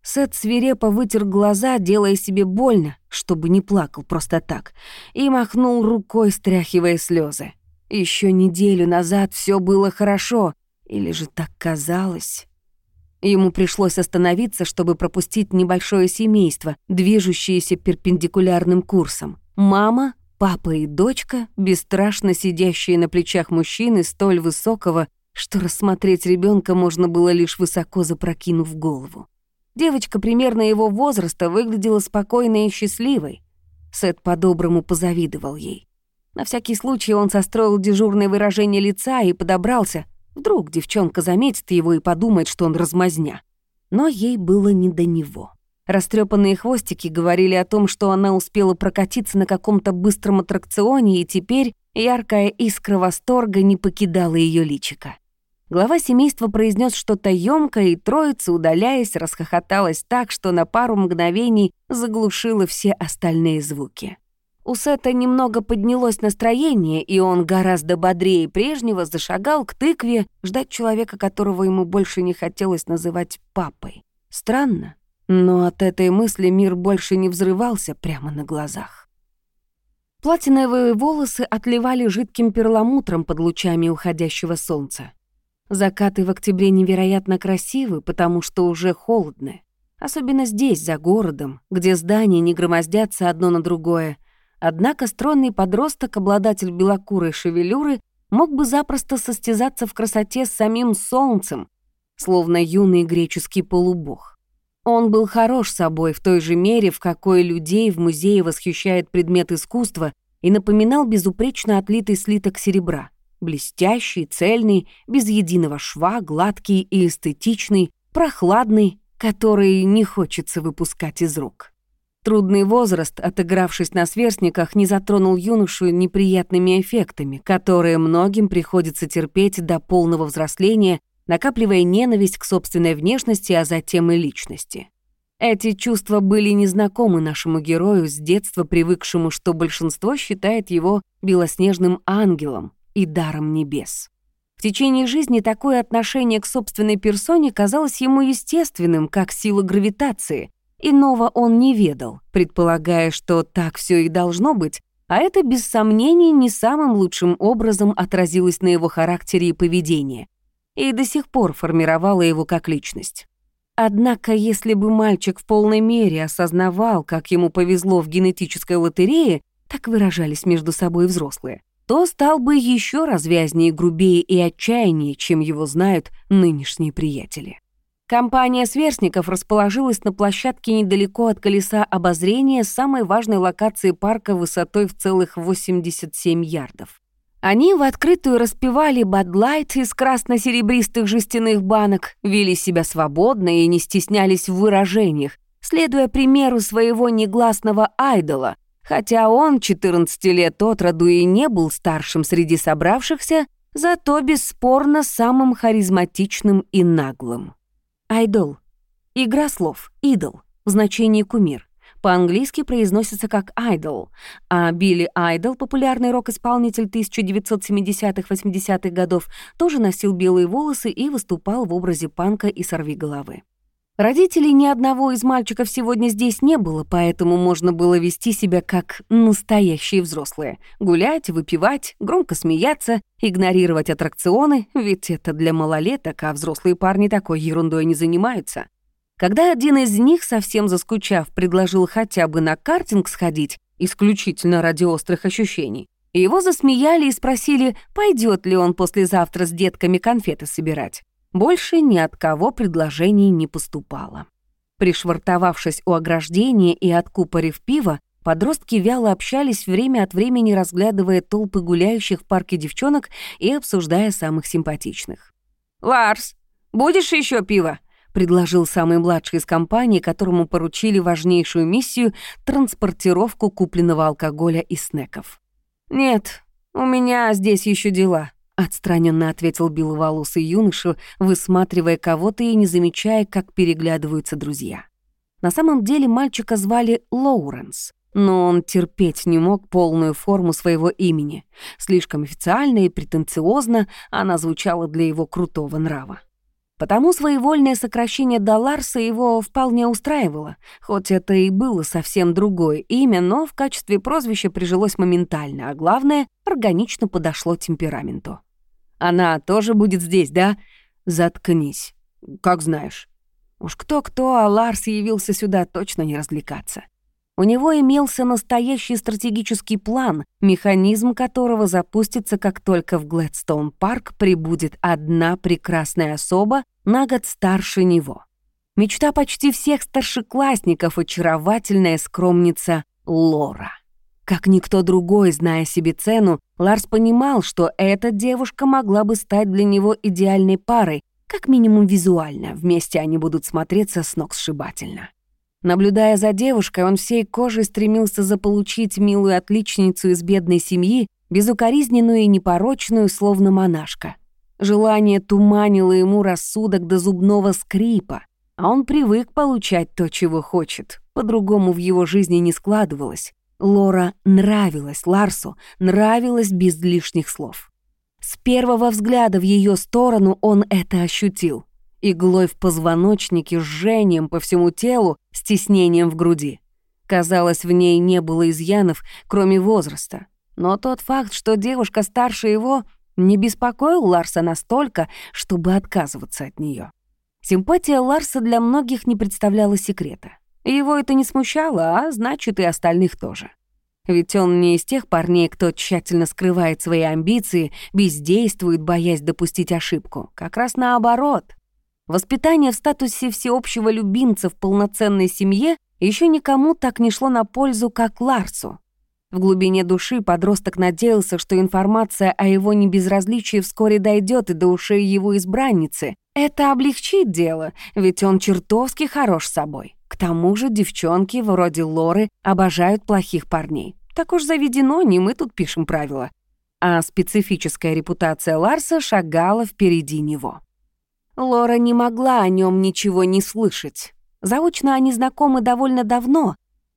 Сет свирепо вытер глаза, делая себе больно, чтобы не плакал просто так, и махнул рукой, стряхивая слезы. Еще неделю назад все было хорошо, или же так казалось. Ему пришлось остановиться, чтобы пропустить небольшое семейство, движущееся перпендикулярным курсом. Мама, папа и дочка, бесстрашно сидящие на плечах мужчины столь высокого, что рассмотреть ребенка можно было лишь высоко запрокинув голову. Девочка примерно его возраста выглядела спокойной и счастливой. Сет по-доброму позавидовал ей. На всякий случай он состроил дежурное выражение лица и подобрался. Вдруг девчонка заметит его и подумает, что он размазня. Но ей было не до него. Растрепанные хвостики говорили о том, что она успела прокатиться на каком-то быстром аттракционе, и теперь яркая искра восторга не покидала ее личика. Глава семейства произнес что-то ёмкое, и троица, удаляясь, расхохоталась так, что на пару мгновений заглушила все остальные звуки. У Сета немного поднялось настроение, и он гораздо бодрее прежнего зашагал к тыкве ждать человека, которого ему больше не хотелось называть папой. Странно, но от этой мысли мир больше не взрывался прямо на глазах. Платиновые волосы отливали жидким перламутром под лучами уходящего солнца. Закаты в октябре невероятно красивы, потому что уже холодно. Особенно здесь, за городом, где здания не громоздятся одно на другое. Однако стройный подросток, обладатель белокурой шевелюры, мог бы запросто состязаться в красоте с самим солнцем, словно юный греческий полубог. Он был хорош собой в той же мере, в какой людей в музее восхищает предмет искусства и напоминал безупречно отлитый слиток серебра. Блестящий, цельный, без единого шва, гладкий и эстетичный, прохладный, который не хочется выпускать из рук. Трудный возраст, отыгравшись на сверстниках, не затронул юношу неприятными эффектами, которые многим приходится терпеть до полного взросления накапливая ненависть к собственной внешности, а затем и личности. Эти чувства были незнакомы нашему герою с детства, привыкшему, что большинство считает его белоснежным ангелом и даром небес. В течение жизни такое отношение к собственной персоне казалось ему естественным, как сила гравитации. Иного он не ведал, предполагая, что так все и должно быть, а это без сомнений не самым лучшим образом отразилось на его характере и поведении и до сих пор формировала его как личность. Однако, если бы мальчик в полной мере осознавал, как ему повезло в генетической лотерее, так выражались между собой взрослые, то стал бы еще развязнее, грубее и отчаяннее, чем его знают нынешние приятели. Компания сверстников расположилась на площадке недалеко от колеса обозрения самой важной локации парка высотой в целых 87 ярдов. Они в открытую распивали бадлайт из красно-серебристых жестяных банок, вели себя свободно и не стеснялись в выражениях, следуя примеру своего негласного айдола, хотя он 14 лет от роду и не был старшим среди собравшихся, зато бесспорно самым харизматичным и наглым. Айдол. Игра слов. Идол. В значении кумир по-английски произносится как «idol», а Билли Айдол, популярный рок-исполнитель 1970-80-х годов, тоже носил белые волосы и выступал в образе панка и сорвиголовы. Родителей ни одного из мальчиков сегодня здесь не было, поэтому можно было вести себя как настоящие взрослые. Гулять, выпивать, громко смеяться, игнорировать аттракционы, ведь это для малолеток, а взрослые парни такой ерундой не занимаются. Когда один из них, совсем заскучав, предложил хотя бы на картинг сходить, исключительно ради острых ощущений, его засмеяли и спросили, пойдет ли он послезавтра с детками конфеты собирать. Больше ни от кого предложений не поступало. Пришвартовавшись у ограждения и откупорив пиво, подростки вяло общались, время от времени разглядывая толпы гуляющих в парке девчонок и обсуждая самых симпатичных. «Ларс, будешь еще пиво?» предложил самый младший из компании, которому поручили важнейшую миссию — транспортировку купленного алкоголя и снеков. «Нет, у меня здесь еще дела», — отстраненно ответил беловолосый юноша, высматривая кого-то и не замечая, как переглядываются друзья. На самом деле мальчика звали Лоуренс, но он терпеть не мог полную форму своего имени. Слишком официально и претенциозно она звучала для его крутого нрава. Потому своевольное сокращение Даларса его вполне устраивало, хоть это и было совсем другое имя, но в качестве прозвища прижилось моментально, а главное, органично подошло темпераменту. «Она тоже будет здесь, да?» «Заткнись. Как знаешь». Уж кто-кто, а Ларс явился сюда точно не развлекаться. У него имелся настоящий стратегический план, механизм которого запустится, как только в Глэдстоун-парк прибудет одна прекрасная особа на год старше него. Мечта почти всех старшеклассников — очаровательная скромница Лора. Как никто другой, зная себе цену, Ларс понимал, что эта девушка могла бы стать для него идеальной парой, как минимум визуально, вместе они будут смотреться с ног сшибательно. Наблюдая за девушкой, он всей кожей стремился заполучить милую отличницу из бедной семьи, безукоризненную и непорочную, словно монашка. Желание туманило ему рассудок до зубного скрипа, а он привык получать то, чего хочет. По-другому в его жизни не складывалось. Лора нравилась Ларсу, нравилась без лишних слов. С первого взгляда в ее сторону он это ощутил иглой в позвоночнике, жжением по всему телу, стеснением в груди. Казалось, в ней не было изъянов, кроме возраста. Но тот факт, что девушка старше его, не беспокоил Ларса настолько, чтобы отказываться от нее. Симпатия Ларса для многих не представляла секрета. Его это не смущало, а значит, и остальных тоже. Ведь он не из тех парней, кто тщательно скрывает свои амбиции, бездействует, боясь допустить ошибку. Как раз наоборот. Воспитание в статусе всеобщего любимца в полноценной семье еще никому так не шло на пользу, как Ларсу. В глубине души подросток надеялся, что информация о его небезразличии вскоре дойдет и до ушей его избранницы. Это облегчит дело, ведь он чертовски хорош собой. К тому же девчонки вроде Лоры обожают плохих парней. Так уж заведено, не мы тут пишем правила. А специфическая репутация Ларса шагала впереди него. Лора не могла о нем ничего не слышать. Заочно они знакомы довольно давно,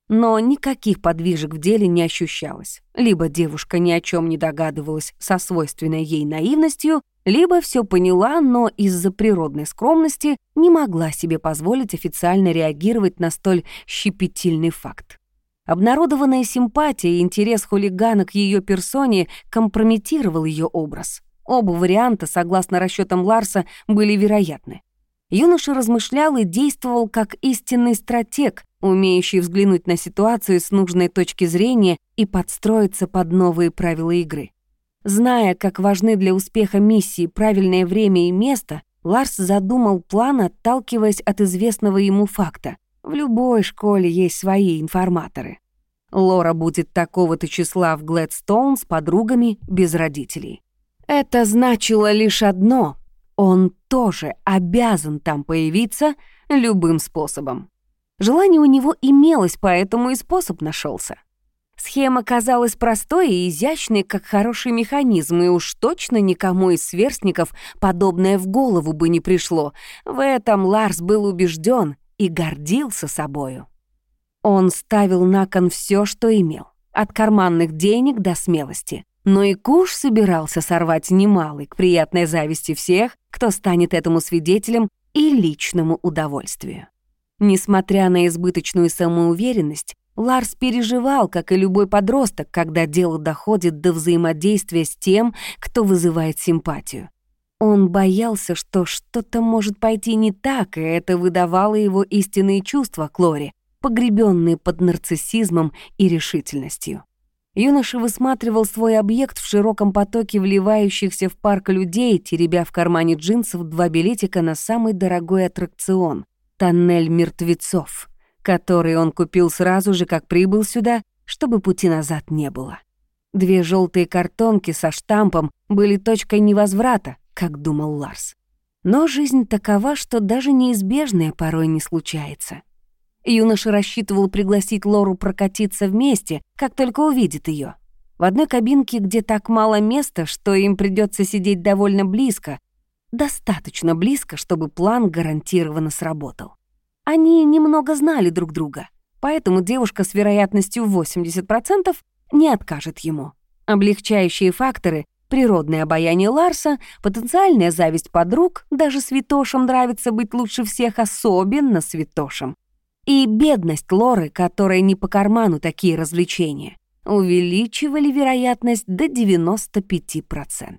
но никаких подвижек в деле не ощущалось. Либо девушка ни о чем не догадывалась со свойственной ей наивностью, либо все поняла, но из-за природной скромности не могла себе позволить официально реагировать на столь щепетильный факт. Обнародованная симпатия и интерес хулигана к ее персоне компрометировал ее образ. Оба варианта, согласно расчетам Ларса, были вероятны. Юноша размышлял и действовал как истинный стратег, умеющий взглянуть на ситуацию с нужной точки зрения и подстроиться под новые правила игры. Зная, как важны для успеха миссии правильное время и место, Ларс задумал план, отталкиваясь от известного ему факта. В любой школе есть свои информаторы. Лора будет такого-то числа в Глэдстоун с подругами без родителей. Это значило лишь одно — он тоже обязан там появиться любым способом. Желание у него имелось, поэтому и способ нашелся. Схема казалась простой и изящной, как хороший механизм, и уж точно никому из сверстников подобное в голову бы не пришло. В этом Ларс был убежден и гордился собою. Он ставил на кон все, что имел, от карманных денег до смелости. Но и куш собирался сорвать немалый к приятной зависти всех, кто станет этому свидетелем и личному удовольствию. Несмотря на избыточную самоуверенность, Ларс переживал, как и любой подросток, когда дело доходит до взаимодействия с тем, кто вызывает симпатию. Он боялся, что что-то может пойти не так, и это выдавало его истинные чувства к погребенные под нарциссизмом и решительностью. Юноша высматривал свой объект в широком потоке вливающихся в парк людей, теребя в кармане джинсов два билетика на самый дорогой аттракцион — «Тоннель мертвецов», который он купил сразу же, как прибыл сюда, чтобы пути назад не было. Две желтые картонки со штампом были точкой невозврата, как думал Ларс. Но жизнь такова, что даже неизбежное порой не случается. Юноша рассчитывал пригласить Лору прокатиться вместе, как только увидит ее. В одной кабинке, где так мало места, что им придется сидеть довольно близко, достаточно близко, чтобы план гарантированно сработал. Они немного знали друг друга, поэтому девушка с вероятностью 80% не откажет ему. Облегчающие факторы — природное обаяние Ларса, потенциальная зависть подруг, даже святошам нравится быть лучше всех, особенно святошам и бедность Лоры, которой не по карману такие развлечения, увеличивали вероятность до 95%.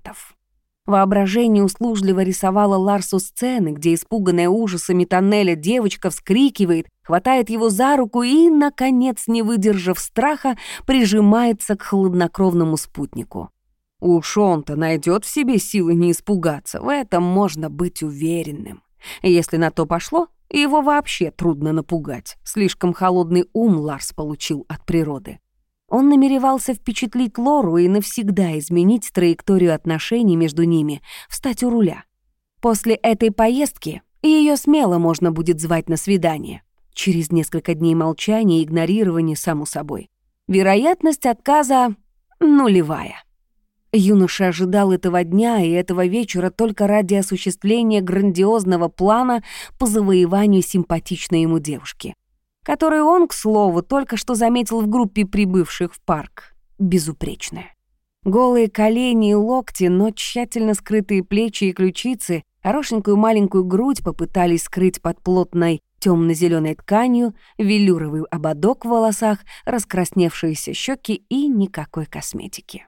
Воображение услужливо рисовало Ларсу сцены, где испуганная ужасами тоннеля девочка вскрикивает, хватает его за руку и, наконец, не выдержав страха, прижимается к хладнокровному спутнику. Уж он-то найдет в себе силы не испугаться, в этом можно быть уверенным. Если на то пошло, его вообще трудно напугать. Слишком холодный ум Ларс получил от природы. Он намеревался впечатлить Лору и навсегда изменить траекторию отношений между ними, встать у руля. После этой поездки ее смело можно будет звать на свидание. Через несколько дней молчания и игнорирования, само собой. Вероятность отказа нулевая. Юноша ожидал этого дня и этого вечера только ради осуществления грандиозного плана по завоеванию симпатичной ему девушки, которую он, к слову, только что заметил в группе прибывших в парк. Безупречная. Голые колени и локти, но тщательно скрытые плечи и ключицы, хорошенькую маленькую грудь попытались скрыть под плотной темно-зеленой тканью, велюровый ободок в волосах, раскрасневшиеся щеки и никакой косметики.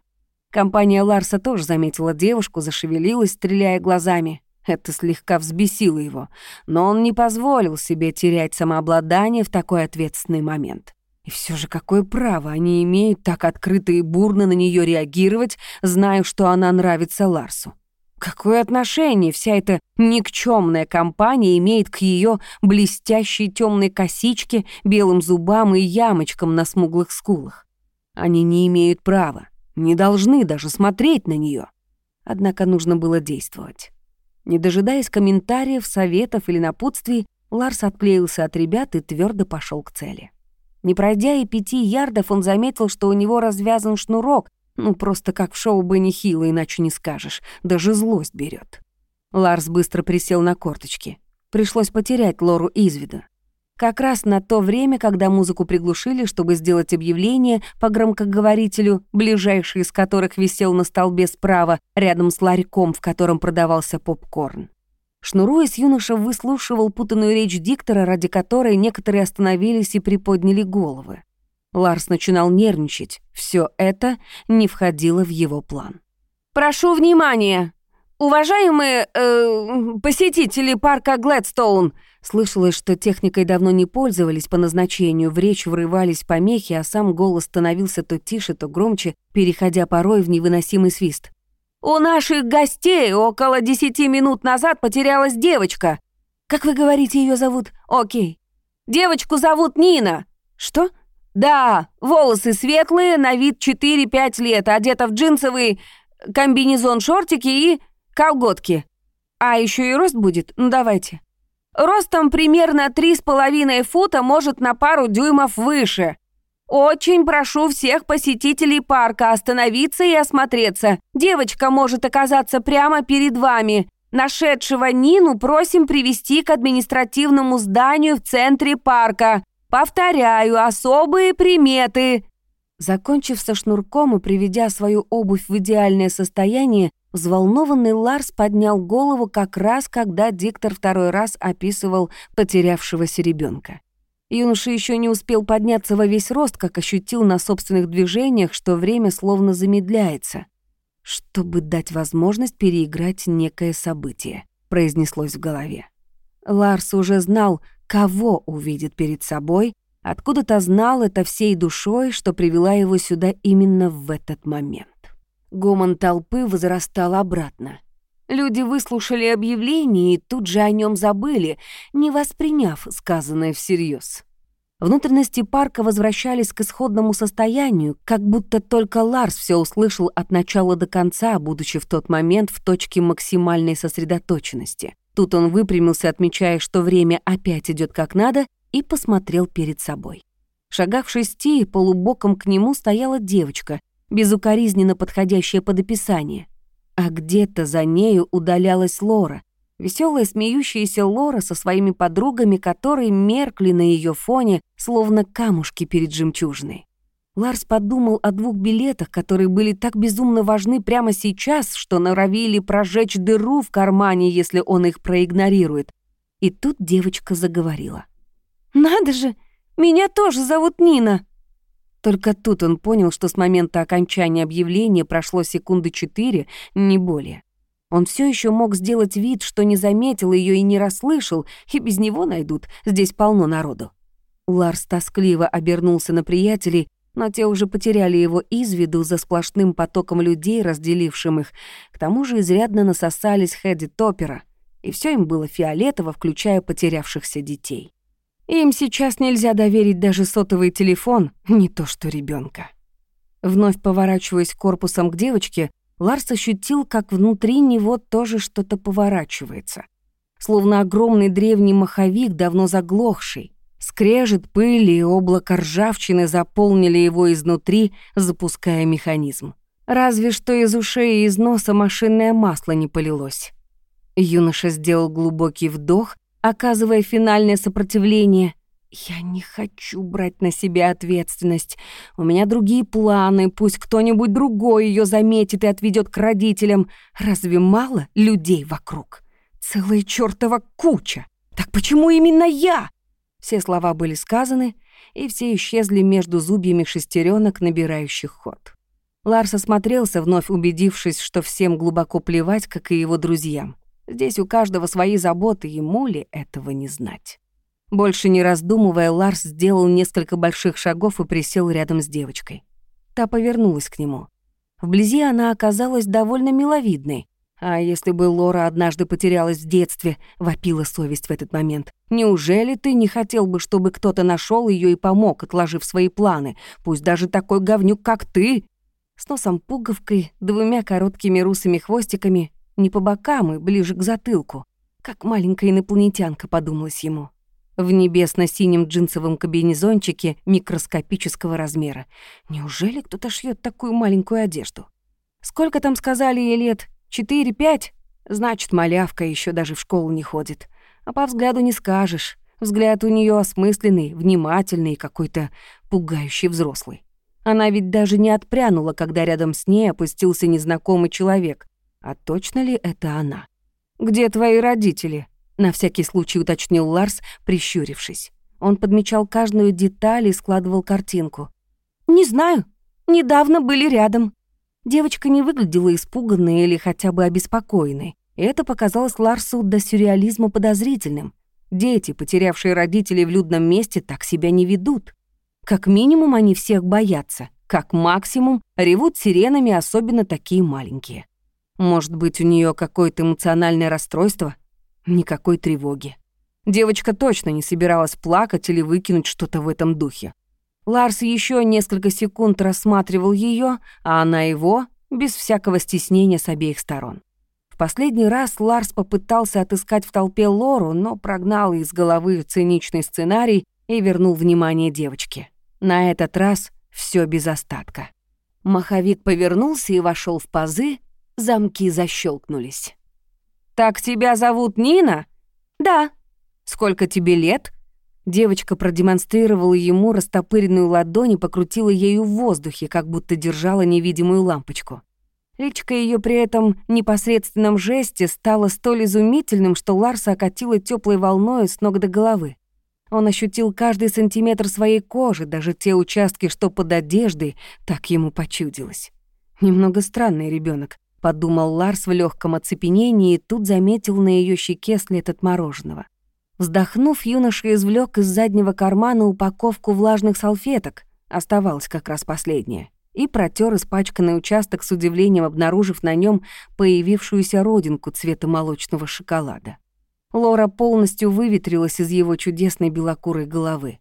Компания Ларса тоже заметила девушку, зашевелилась, стреляя глазами. Это слегка взбесило его, но он не позволил себе терять самообладание в такой ответственный момент. И все же какое право они имеют так открыто и бурно на нее реагировать, зная, что она нравится Ларсу? Какое отношение вся эта никчемная компания имеет к ее блестящей темной косичке, белым зубам и ямочкам на смуглых скулах? Они не имеют права, не должны даже смотреть на нее. Однако нужно было действовать. Не дожидаясь комментариев, советов или напутствий, Ларс отклеился от ребят и твердо пошел к цели. Не пройдя и пяти ярдов, он заметил, что у него развязан шнурок, ну, просто как в шоу Бенни Хилла, иначе не скажешь. Даже злость берет. Ларс быстро присел на корточки. Пришлось потерять Лору из виду. Как раз на то время, когда музыку приглушили, чтобы сделать объявление по громкоговорителю, ближайший из которых висел на столбе справа, рядом с ларьком, в котором продавался попкорн. Шнуруясь, юноша выслушивал путанную речь диктора, ради которой некоторые остановились и приподняли головы. Ларс начинал нервничать. Все это не входило в его план. «Прошу внимания! Уважаемые э, посетители парка Глэдстоун!» Слышалось, что техникой давно не пользовались по назначению, в речь врывались помехи, а сам голос становился то тише, то громче, переходя порой в невыносимый свист. «У наших гостей около десяти минут назад потерялась девочка. Как вы говорите, ее зовут? Окей. Девочку зовут Нина. Что? Да, волосы светлые, на вид 4-5 лет, одета в джинсовый комбинезон, шортики и колготки. А еще и рост будет? Ну давайте. Ростом примерно 3,5 фута, может на пару дюймов выше. Очень прошу всех посетителей парка остановиться и осмотреться. Девочка может оказаться прямо перед вами. Нашедшего Нину просим привести к административному зданию в центре парка. Повторяю, особые приметы!» Закончив со шнурком и приведя свою обувь в идеальное состояние, взволнованный Ларс поднял голову как раз, когда диктор второй раз описывал потерявшегося ребенка. Юноша еще не успел подняться во весь рост, как ощутил на собственных движениях, что время словно замедляется. «Чтобы дать возможность переиграть некое событие», — произнеслось в голове. Ларс уже знал, кого увидит перед собой, откуда-то знал это всей душой, что привела его сюда именно в этот момент. Гомон толпы возрастал обратно. Люди выслушали объявление и тут же о нем забыли, не восприняв сказанное всерьез. Внутренности парка возвращались к исходному состоянию, как будто только Ларс все услышал от начала до конца, будучи в тот момент в точке максимальной сосредоточенности. Тут он выпрямился, отмечая, что время опять идет как надо, и посмотрел перед собой. В шагах шести полубоком к нему стояла девочка, безукоризненно подходящая под описание. А где-то за нею удалялась Лора, веселая смеющаяся Лора со своими подругами, которые меркли на ее фоне, словно камушки перед жемчужной. Ларс подумал о двух билетах, которые были так безумно важны прямо сейчас, что норовили прожечь дыру в кармане, если он их проигнорирует. И тут девочка заговорила. «Надо же, меня тоже зовут Нина!» Только тут он понял, что с момента окончания объявления прошло секунды четыре, не более. Он все еще мог сделать вид, что не заметил ее и не расслышал, и без него найдут, здесь полно народу. Ларс тоскливо обернулся на приятелей, но те уже потеряли его из виду за сплошным потоком людей, разделившим их. К тому же изрядно насосались Хэдди Топпера, и все им было фиолетово, включая потерявшихся детей. Им сейчас нельзя доверить даже сотовый телефон, не то что ребенка. Вновь поворачиваясь корпусом к девочке, Ларс ощутил, как внутри него тоже что-то поворачивается. Словно огромный древний маховик, давно заглохший, Скрежет пыли и облако ржавчины заполнили его изнутри, запуская механизм. Разве что из ушей и из носа машинное масло не полилось. Юноша сделал глубокий вдох, оказывая финальное сопротивление. «Я не хочу брать на себя ответственность. У меня другие планы, пусть кто-нибудь другой ее заметит и отведет к родителям. Разве мало людей вокруг? Целая чертова куча. Так почему именно я?» Все слова были сказаны, и все исчезли между зубьями шестеренок, набирающих ход. Ларс осмотрелся, вновь убедившись, что всем глубоко плевать, как и его друзьям. Здесь у каждого свои заботы, ему ли этого не знать. Больше не раздумывая, Ларс сделал несколько больших шагов и присел рядом с девочкой. Та повернулась к нему. Вблизи она оказалась довольно миловидной. А если бы Лора однажды потерялась в детстве, вопила совесть в этот момент. Неужели ты не хотел бы, чтобы кто-то нашел ее и помог, отложив свои планы, пусть даже такой говнюк, как ты? С носом пуговкой, двумя короткими русыми хвостиками, не по бокам и ближе к затылку. Как маленькая инопланетянка, подумалось ему в небесно-синем джинсовом кабинезончике микроскопического размера. Неужели кто-то шьет такую маленькую одежду? Сколько там сказали ей лет? Четыре-пять? Значит, малявка еще даже в школу не ходит. А по взгляду не скажешь. Взгляд у нее осмысленный, внимательный, какой-то пугающий взрослый. Она ведь даже не отпрянула, когда рядом с ней опустился незнакомый человек. А точно ли это она? «Где твои родители?» На всякий случай уточнил Ларс, прищурившись. Он подмечал каждую деталь и складывал картинку. «Не знаю. Недавно были рядом». Девочка не выглядела испуганной или хотя бы обеспокоенной. И это показалось Ларсу до сюрреализма подозрительным. Дети, потерявшие родителей в людном месте, так себя не ведут. Как минимум они всех боятся, как максимум ревут сиренами, особенно такие маленькие. Может быть, у нее какое-то эмоциональное расстройство? Никакой тревоги. Девочка точно не собиралась плакать или выкинуть что-то в этом духе. Ларс еще несколько секунд рассматривал ее, а она его, без всякого стеснения с обеих сторон. В последний раз Ларс попытался отыскать в толпе Лору, но прогнал из головы циничный сценарий и вернул внимание девочке. На этот раз все без остатка. Маховик повернулся и вошел в пазы, замки защелкнулись. «Так тебя зовут Нина?» «Да». «Сколько тебе лет?» Девочка продемонстрировала ему растопыренную ладонь и покрутила ею в воздухе, как будто держала невидимую лампочку. Личка ее при этом непосредственном жесте стала столь изумительным, что Ларса окатила теплой волной с ног до головы. Он ощутил каждый сантиметр своей кожи, даже те участки, что под одеждой, так ему почудилось. Немного странный ребенок, подумал Ларс в легком оцепенении и тут заметил на ее щеке след от мороженого. Вздохнув, юноша извлек из заднего кармана упаковку влажных салфеток, оставалось как раз последнее, и протер испачканный участок с удивлением, обнаружив на нем появившуюся родинку цвета молочного шоколада. Лора полностью выветрилась из его чудесной белокурой головы.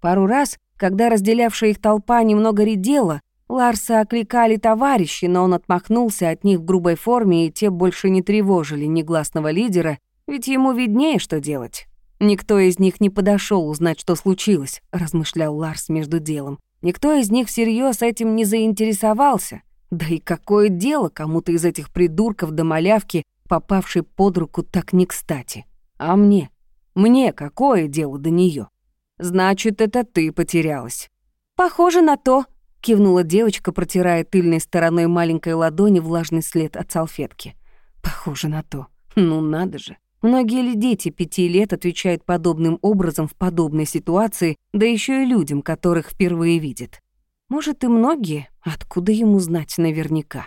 Пару раз, когда разделявшая их толпа немного редела, Ларса окликали товарищи, но он отмахнулся от них в грубой форме, и те больше не тревожили негласного лидера, ведь ему виднее, что делать. «Никто из них не подошел узнать, что случилось», — размышлял Ларс между делом. «Никто из них всерьез этим не заинтересовался. Да и какое дело кому-то из этих придурков до малявки, попавшей под руку так не кстати? А мне? Мне какое дело до нее? Значит, это ты потерялась». «Похоже на то», кивнула девочка, протирая тыльной стороной маленькой ладони влажный след от салфетки. Похоже на то. Ну надо же. Многие ли дети пяти лет отвечают подобным образом в подобной ситуации, да еще и людям, которых впервые видят? Может, и многие, откуда ему знать наверняка?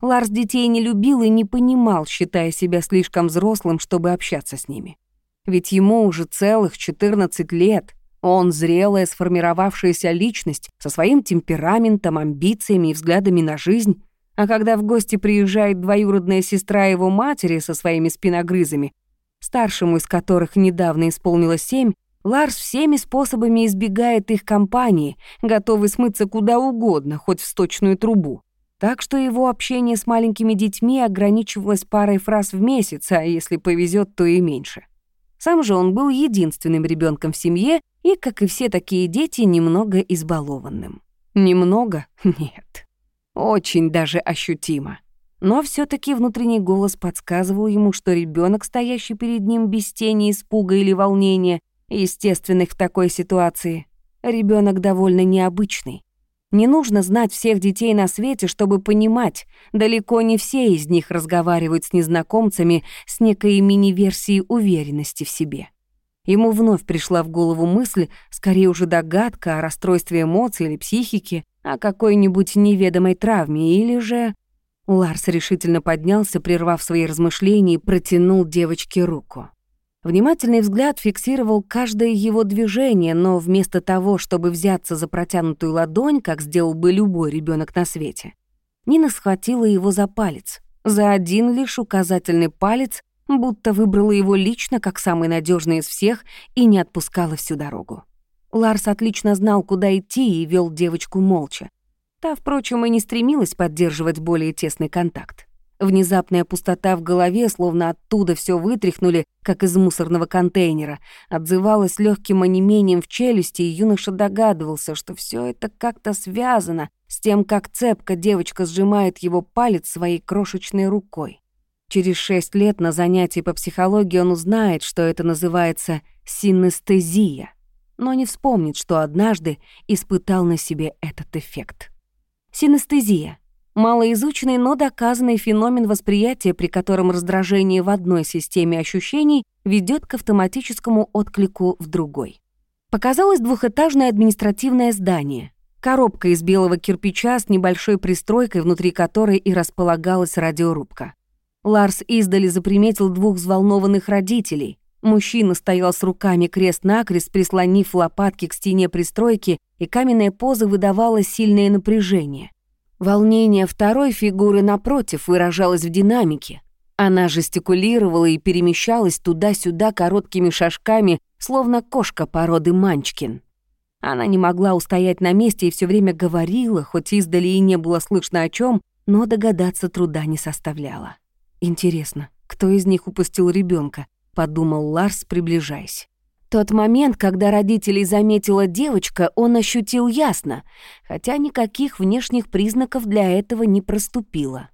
Ларс детей не любил и не понимал, считая себя слишком взрослым, чтобы общаться с ними. Ведь ему уже целых 14 лет, он зрелая, сформировавшаяся личность со своим темпераментом, амбициями и взглядами на жизнь. А когда в гости приезжает двоюродная сестра его матери со своими спиногрызами, старшему из которых недавно исполнилось семь, Ларс всеми способами избегает их компании, готовый смыться куда угодно, хоть в сточную трубу. Так что его общение с маленькими детьми ограничивалось парой фраз в месяц, а если повезет, то и меньше. Сам же он был единственным ребенком в семье и, как и все такие дети, немного избалованным. Немного? Нет. Очень даже ощутимо. Но все таки внутренний голос подсказывал ему, что ребенок, стоящий перед ним без тени испуга или волнения, естественных в такой ситуации, ребенок довольно необычный. Не нужно знать всех детей на свете, чтобы понимать, далеко не все из них разговаривают с незнакомцами с некой мини-версией уверенности в себе. Ему вновь пришла в голову мысль, скорее уже догадка о расстройстве эмоций или психики, о какой-нибудь неведомой травме или же... Ларс решительно поднялся, прервав свои размышления, и протянул девочке руку. Внимательный взгляд фиксировал каждое его движение, но вместо того, чтобы взяться за протянутую ладонь, как сделал бы любой ребенок на свете, Нина схватила его за палец, за один лишь указательный палец, будто выбрала его лично как самый надежный из всех и не отпускала всю дорогу. Ларс отлично знал, куда идти и вел девочку молча. Та, впрочем, и не стремилась поддерживать более тесный контакт. Внезапная пустота в голове, словно оттуда все вытряхнули, как из мусорного контейнера, отзывалась легким онемением в челюсти, и юноша догадывался, что все это как-то связано с тем, как цепко девочка сжимает его палец своей крошечной рукой. Через шесть лет на занятии по психологии он узнает, что это называется синестезия, но не вспомнит, что однажды испытал на себе этот эффект. Синестезия — малоизученный, но доказанный феномен восприятия, при котором раздражение в одной системе ощущений ведет к автоматическому отклику в другой. Показалось двухэтажное административное здание, коробка из белого кирпича с небольшой пристройкой, внутри которой и располагалась радиорубка. Ларс издали заприметил двух взволнованных родителей. Мужчина стоял с руками крест-накрест, прислонив лопатки к стене пристройки, и каменная поза выдавала сильное напряжение. Волнение второй фигуры, напротив, выражалось в динамике. Она жестикулировала и перемещалась туда-сюда короткими шажками, словно кошка породы Манчкин. Она не могла устоять на месте и все время говорила, хоть издали и не было слышно о чем, но догадаться труда не составляло. Интересно, кто из них упустил ребенка? подумал Ларс, приближаясь. Тот момент, когда родителей заметила девочка, он ощутил ясно, хотя никаких внешних признаков для этого не проступило.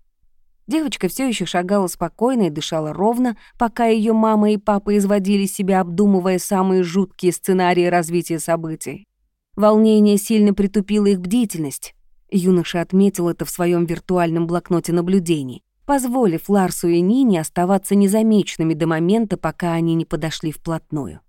Девочка все еще шагала спокойно и дышала ровно, пока ее мама и папа изводили себя, обдумывая самые жуткие сценарии развития событий. Волнение сильно притупило их бдительность. Юноша отметил это в своем виртуальном блокноте наблюдений позволив Ларсу и Нине оставаться незамеченными до момента, пока они не подошли вплотную.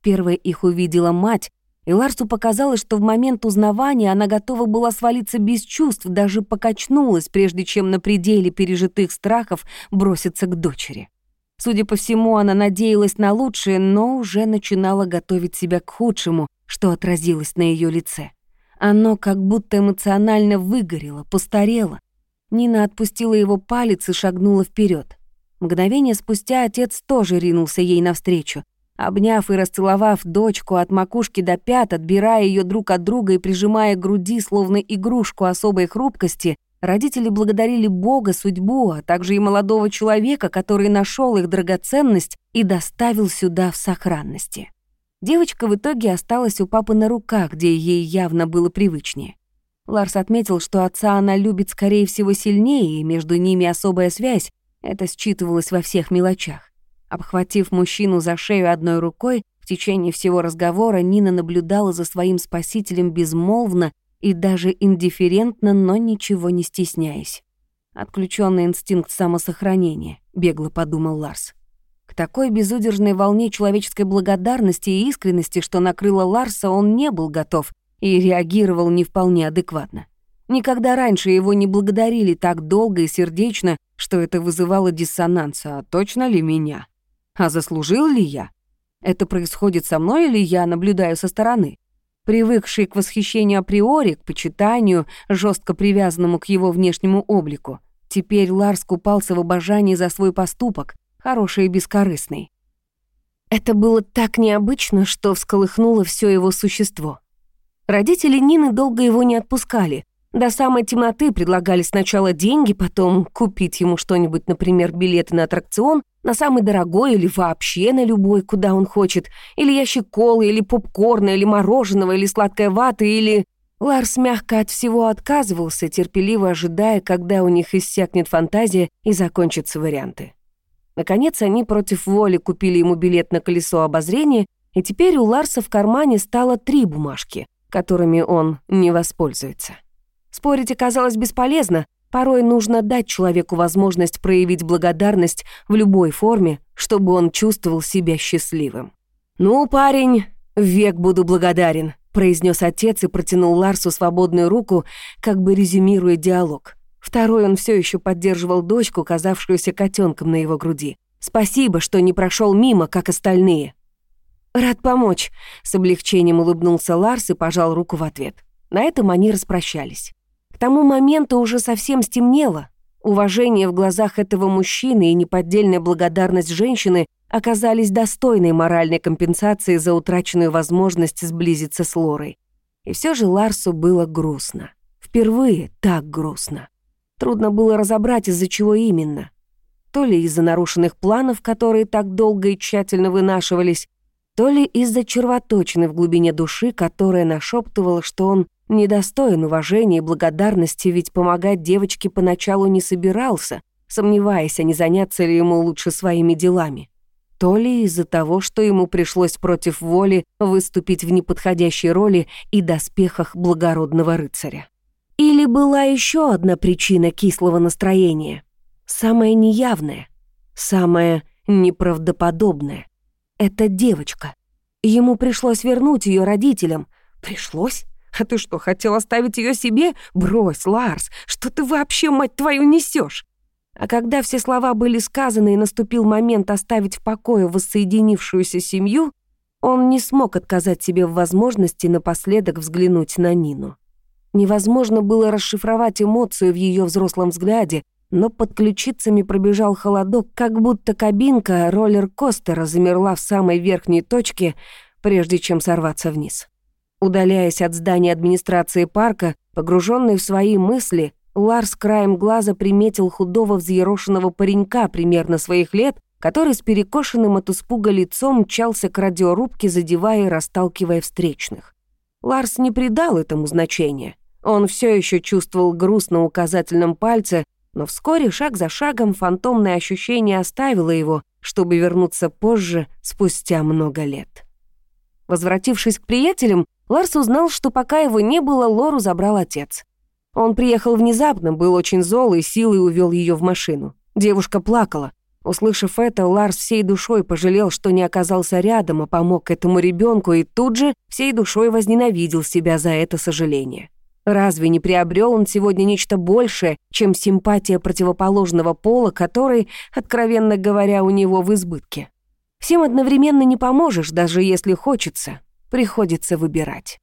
Первая их увидела мать, и Ларсу показалось, что в момент узнавания она готова была свалиться без чувств, даже покачнулась, прежде чем на пределе пережитых страхов броситься к дочери. Судя по всему, она надеялась на лучшее, но уже начинала готовить себя к худшему, что отразилось на ее лице. Оно как будто эмоционально выгорело, постарело, Нина отпустила его палец и шагнула вперед. Мгновение спустя отец тоже ринулся ей навстречу. Обняв и расцеловав дочку от макушки до пят, отбирая ее друг от друга и прижимая к груди, словно игрушку особой хрупкости, родители благодарили Бога, судьбу, а также и молодого человека, который нашел их драгоценность и доставил сюда в сохранности. Девочка в итоге осталась у папы на руках, где ей явно было привычнее. Ларс отметил, что отца она любит, скорее всего, сильнее, и между ними особая связь. Это считывалось во всех мелочах. Обхватив мужчину за шею одной рукой, в течение всего разговора Нина наблюдала за своим спасителем безмолвно и даже индифферентно, но ничего не стесняясь. Отключенный инстинкт самосохранения, бегло подумал Ларс. К такой безудержной волне человеческой благодарности и искренности, что накрыла Ларса, он не был готов, и реагировал не вполне адекватно. Никогда раньше его не благодарили так долго и сердечно, что это вызывало диссонанс, а точно ли меня? А заслужил ли я? Это происходит со мной или я наблюдаю со стороны? Привыкший к восхищению априори, к почитанию, жестко привязанному к его внешнему облику, теперь Ларс купался в обожании за свой поступок, хороший и бескорыстный. Это было так необычно, что всколыхнуло все его существо — Родители Нины долго его не отпускали. До самой темноты предлагали сначала деньги, потом купить ему что-нибудь, например, билеты на аттракцион, на самый дорогой или вообще на любой, куда он хочет, или ящик колы, или попкорна, или мороженого, или сладкой ваты, или... Ларс мягко от всего отказывался, терпеливо ожидая, когда у них иссякнет фантазия и закончатся варианты. Наконец, они против воли купили ему билет на колесо обозрения, и теперь у Ларса в кармане стало три бумажки — которыми он не воспользуется. Спорить оказалось бесполезно, порой нужно дать человеку возможность проявить благодарность в любой форме, чтобы он чувствовал себя счастливым. «Ну, парень, век буду благодарен», — произнес отец и протянул Ларсу свободную руку, как бы резюмируя диалог. Второй он все еще поддерживал дочку, казавшуюся котенком на его груди. «Спасибо, что не прошел мимо, как остальные». «Рад помочь», — с облегчением улыбнулся Ларс и пожал руку в ответ. На этом они распрощались. К тому моменту уже совсем стемнело. Уважение в глазах этого мужчины и неподдельная благодарность женщины оказались достойной моральной компенсацией за утраченную возможность сблизиться с Лорой. И все же Ларсу было грустно. Впервые так грустно. Трудно было разобрать, из-за чего именно. То ли из-за нарушенных планов, которые так долго и тщательно вынашивались, то ли из-за червоточины в глубине души, которая нашептывала, что он недостоин уважения и благодарности, ведь помогать девочке поначалу не собирался, сомневаясь, а не заняться ли ему лучше своими делами. То ли из-за того, что ему пришлось против воли выступить в неподходящей роли и доспехах благородного рыцаря. Или была еще одна причина кислого настроения, самая неявная, самая неправдоподобная. Это девочка. Ему пришлось вернуть ее родителям. Пришлось? А ты что, хотел оставить ее себе? Брось, Ларс, что ты вообще, мать твою, несешь? А когда все слова были сказаны и наступил момент оставить в покое воссоединившуюся семью, он не смог отказать себе в возможности напоследок взглянуть на Нину. Невозможно было расшифровать эмоцию в ее взрослом взгляде, но под ключицами пробежал холодок, как будто кабинка роллер-костера замерла в самой верхней точке, прежде чем сорваться вниз. Удаляясь от здания администрации парка, погруженный в свои мысли, Ларс краем глаза приметил худого взъерошенного паренька примерно своих лет, который с перекошенным от испуга лицом мчался к радиорубке, задевая и расталкивая встречных. Ларс не придал этому значения. Он все еще чувствовал груз на указательном пальце, но вскоре, шаг за шагом, фантомное ощущение оставило его, чтобы вернуться позже, спустя много лет. Возвратившись к приятелям, Ларс узнал, что пока его не было, Лору забрал отец. Он приехал внезапно, был очень зол и силой увел ее в машину. Девушка плакала. Услышав это, Ларс всей душой пожалел, что не оказался рядом, а помог этому ребенку, и тут же всей душой возненавидел себя за это сожаление. Разве не приобрел он сегодня нечто большее, чем симпатия противоположного пола, которой, откровенно говоря, у него в избытке? Всем одновременно не поможешь, даже если хочется. Приходится выбирать.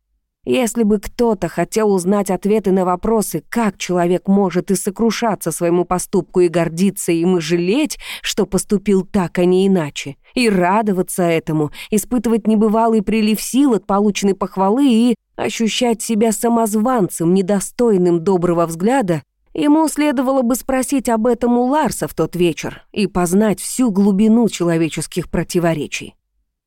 Если бы кто-то хотел узнать ответы на вопросы, как человек может и сокрушаться своему поступку и гордиться им и жалеть, что поступил так, а не иначе, и радоваться этому, испытывать небывалый прилив сил от полученной похвалы и ощущать себя самозванцем, недостойным доброго взгляда, ему следовало бы спросить об этом у Ларса в тот вечер и познать всю глубину человеческих противоречий.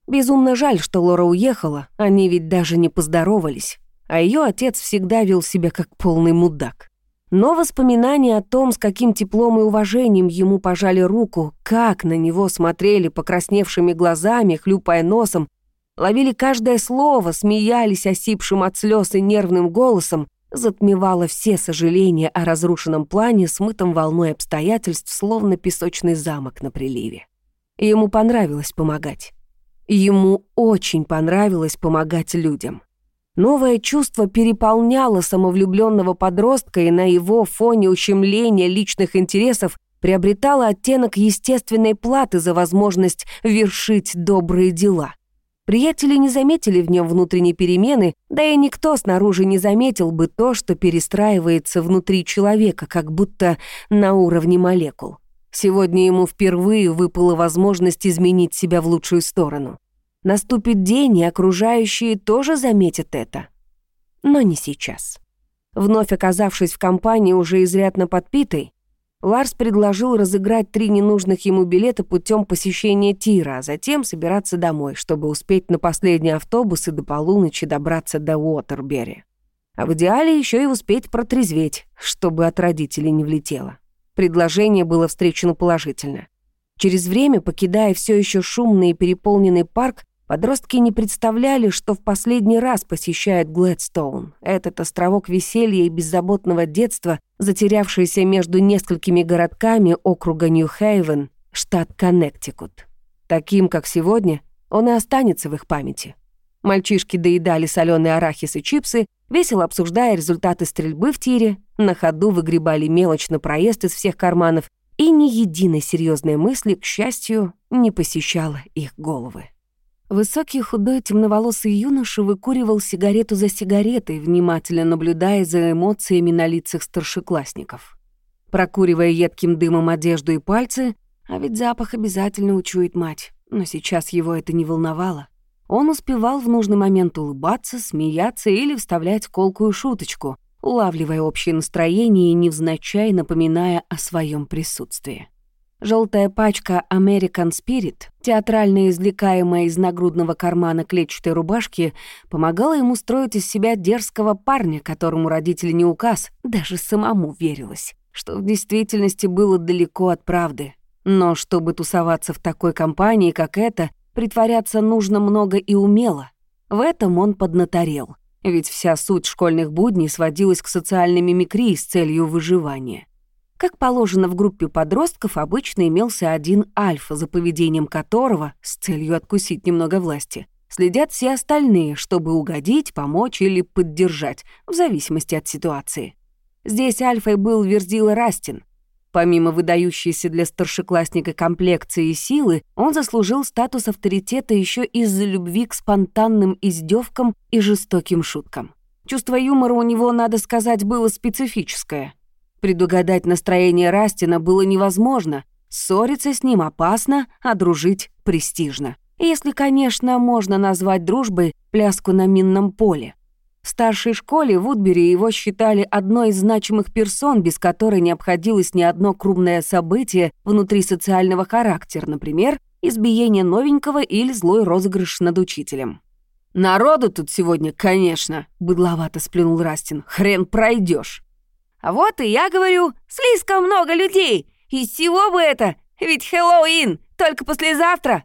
Безумно жаль, что Лора уехала, они ведь даже не поздоровались, а ее отец всегда вел себя как полный мудак. Но воспоминания о том, с каким теплом и уважением ему пожали руку, как на него смотрели покрасневшими глазами, хлюпая носом, ловили каждое слово, смеялись осипшим от слез и нервным голосом, затмевало все сожаления о разрушенном плане, смытом волной обстоятельств, словно песочный замок на приливе. Ему понравилось помогать. Ему очень понравилось помогать людям. Новое чувство переполняло самовлюбленного подростка и на его фоне ущемления личных интересов приобретало оттенок естественной платы за возможность вершить добрые дела. Приятели не заметили в нем внутренней перемены, да и никто снаружи не заметил бы то, что перестраивается внутри человека, как будто на уровне молекул. Сегодня ему впервые выпала возможность изменить себя в лучшую сторону. Наступит день, и окружающие тоже заметят это. Но не сейчас. Вновь оказавшись в компании уже изрядно подпитой, Ларс предложил разыграть три ненужных ему билета путем посещения тира, а затем собираться домой, чтобы успеть на последний автобус и до полуночи добраться до Уотербери. А в идеале еще и успеть протрезветь, чтобы от родителей не влетело. Предложение было встречено положительно. Через время, покидая все еще шумный и переполненный парк, подростки не представляли, что в последний раз посещают Глэдстоун, этот островок веселья и беззаботного детства, затерявшийся между несколькими городками округа Нью-Хейвен, штат Коннектикут. Таким, как сегодня, он и останется в их памяти. Мальчишки доедали соленые арахис и чипсы, весело обсуждая результаты стрельбы в тире, на ходу выгребали мелочь на проезд из всех карманов, и ни единой серьезной мысли, к счастью, не посещала их головы. Высокий худой темноволосый юноша выкуривал сигарету за сигаретой, внимательно наблюдая за эмоциями на лицах старшеклассников. Прокуривая едким дымом одежду и пальцы, а ведь запах обязательно учует мать, но сейчас его это не волновало. Он успевал в нужный момент улыбаться, смеяться или вставлять колкую шуточку, улавливая общее настроение и невзначай напоминая о своем присутствии. Желтая пачка American Spirit, театрально извлекаемая из нагрудного кармана клетчатой рубашки, помогала ему строить из себя дерзкого парня, которому родители не указ, даже самому верилось, что в действительности было далеко от правды. Но чтобы тусоваться в такой компании, как эта, притворяться нужно много и умело. В этом он поднаторел, ведь вся суть школьных будней сводилась к социальной мимикрии с целью выживания. Как положено в группе подростков, обычно имелся один альфа, за поведением которого, с целью откусить немного власти, следят все остальные, чтобы угодить, помочь или поддержать, в зависимости от ситуации. Здесь альфой был Верзила Растин. Помимо выдающейся для старшеклассника комплекции и силы, он заслужил статус авторитета еще из-за любви к спонтанным издевкам и жестоким шуткам. Чувство юмора у него, надо сказать, было специфическое. Предугадать настроение Растина было невозможно. Ссориться с ним опасно, а дружить престижно. Если, конечно, можно назвать дружбой пляску на минном поле. В старшей школе в Удбери его считали одной из значимых персон, без которой не обходилось ни одно крупное событие внутри социального характера, например, избиение новенького или злой розыгрыш над учителем. «Народу тут сегодня, конечно», — быдловато сплюнул Растин. «Хрен пройдешь. А вот и я говорю, слишком много людей. Из всего бы это, ведь Хэллоуин только послезавтра.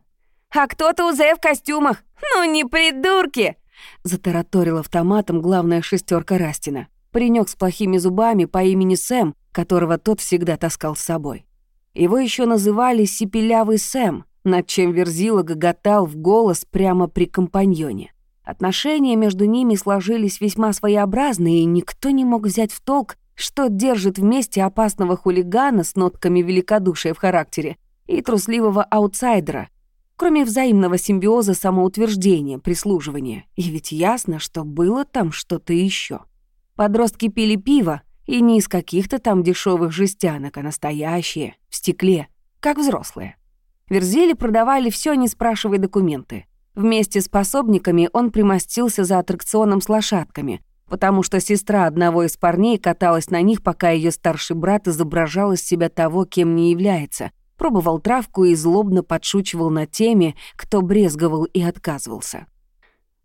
А кто-то уже в костюмах. Ну не придурки!» Затараторил автоматом главная шестерка Растина. Паренек с плохими зубами по имени Сэм, которого тот всегда таскал с собой. Его еще называли «Сипелявый Сэм», над чем Верзила гоготал в голос прямо при компаньоне. Отношения между ними сложились весьма своеобразные, и никто не мог взять в толк, что держит вместе опасного хулигана с нотками великодушия в характере и трусливого аутсайдера, кроме взаимного симбиоза самоутверждения, прислуживания. И ведь ясно, что было там что-то еще. Подростки пили пиво, и не из каких-то там дешевых жестянок, а настоящие, в стекле, как взрослые. Верзили продавали все, не спрашивая документы. Вместе с пособниками он примостился за аттракционом с лошадками, потому что сестра одного из парней каталась на них, пока ее старший брат изображал из себя того, кем не является, пробовал травку и злобно подшучивал над теми, кто брезговал и отказывался.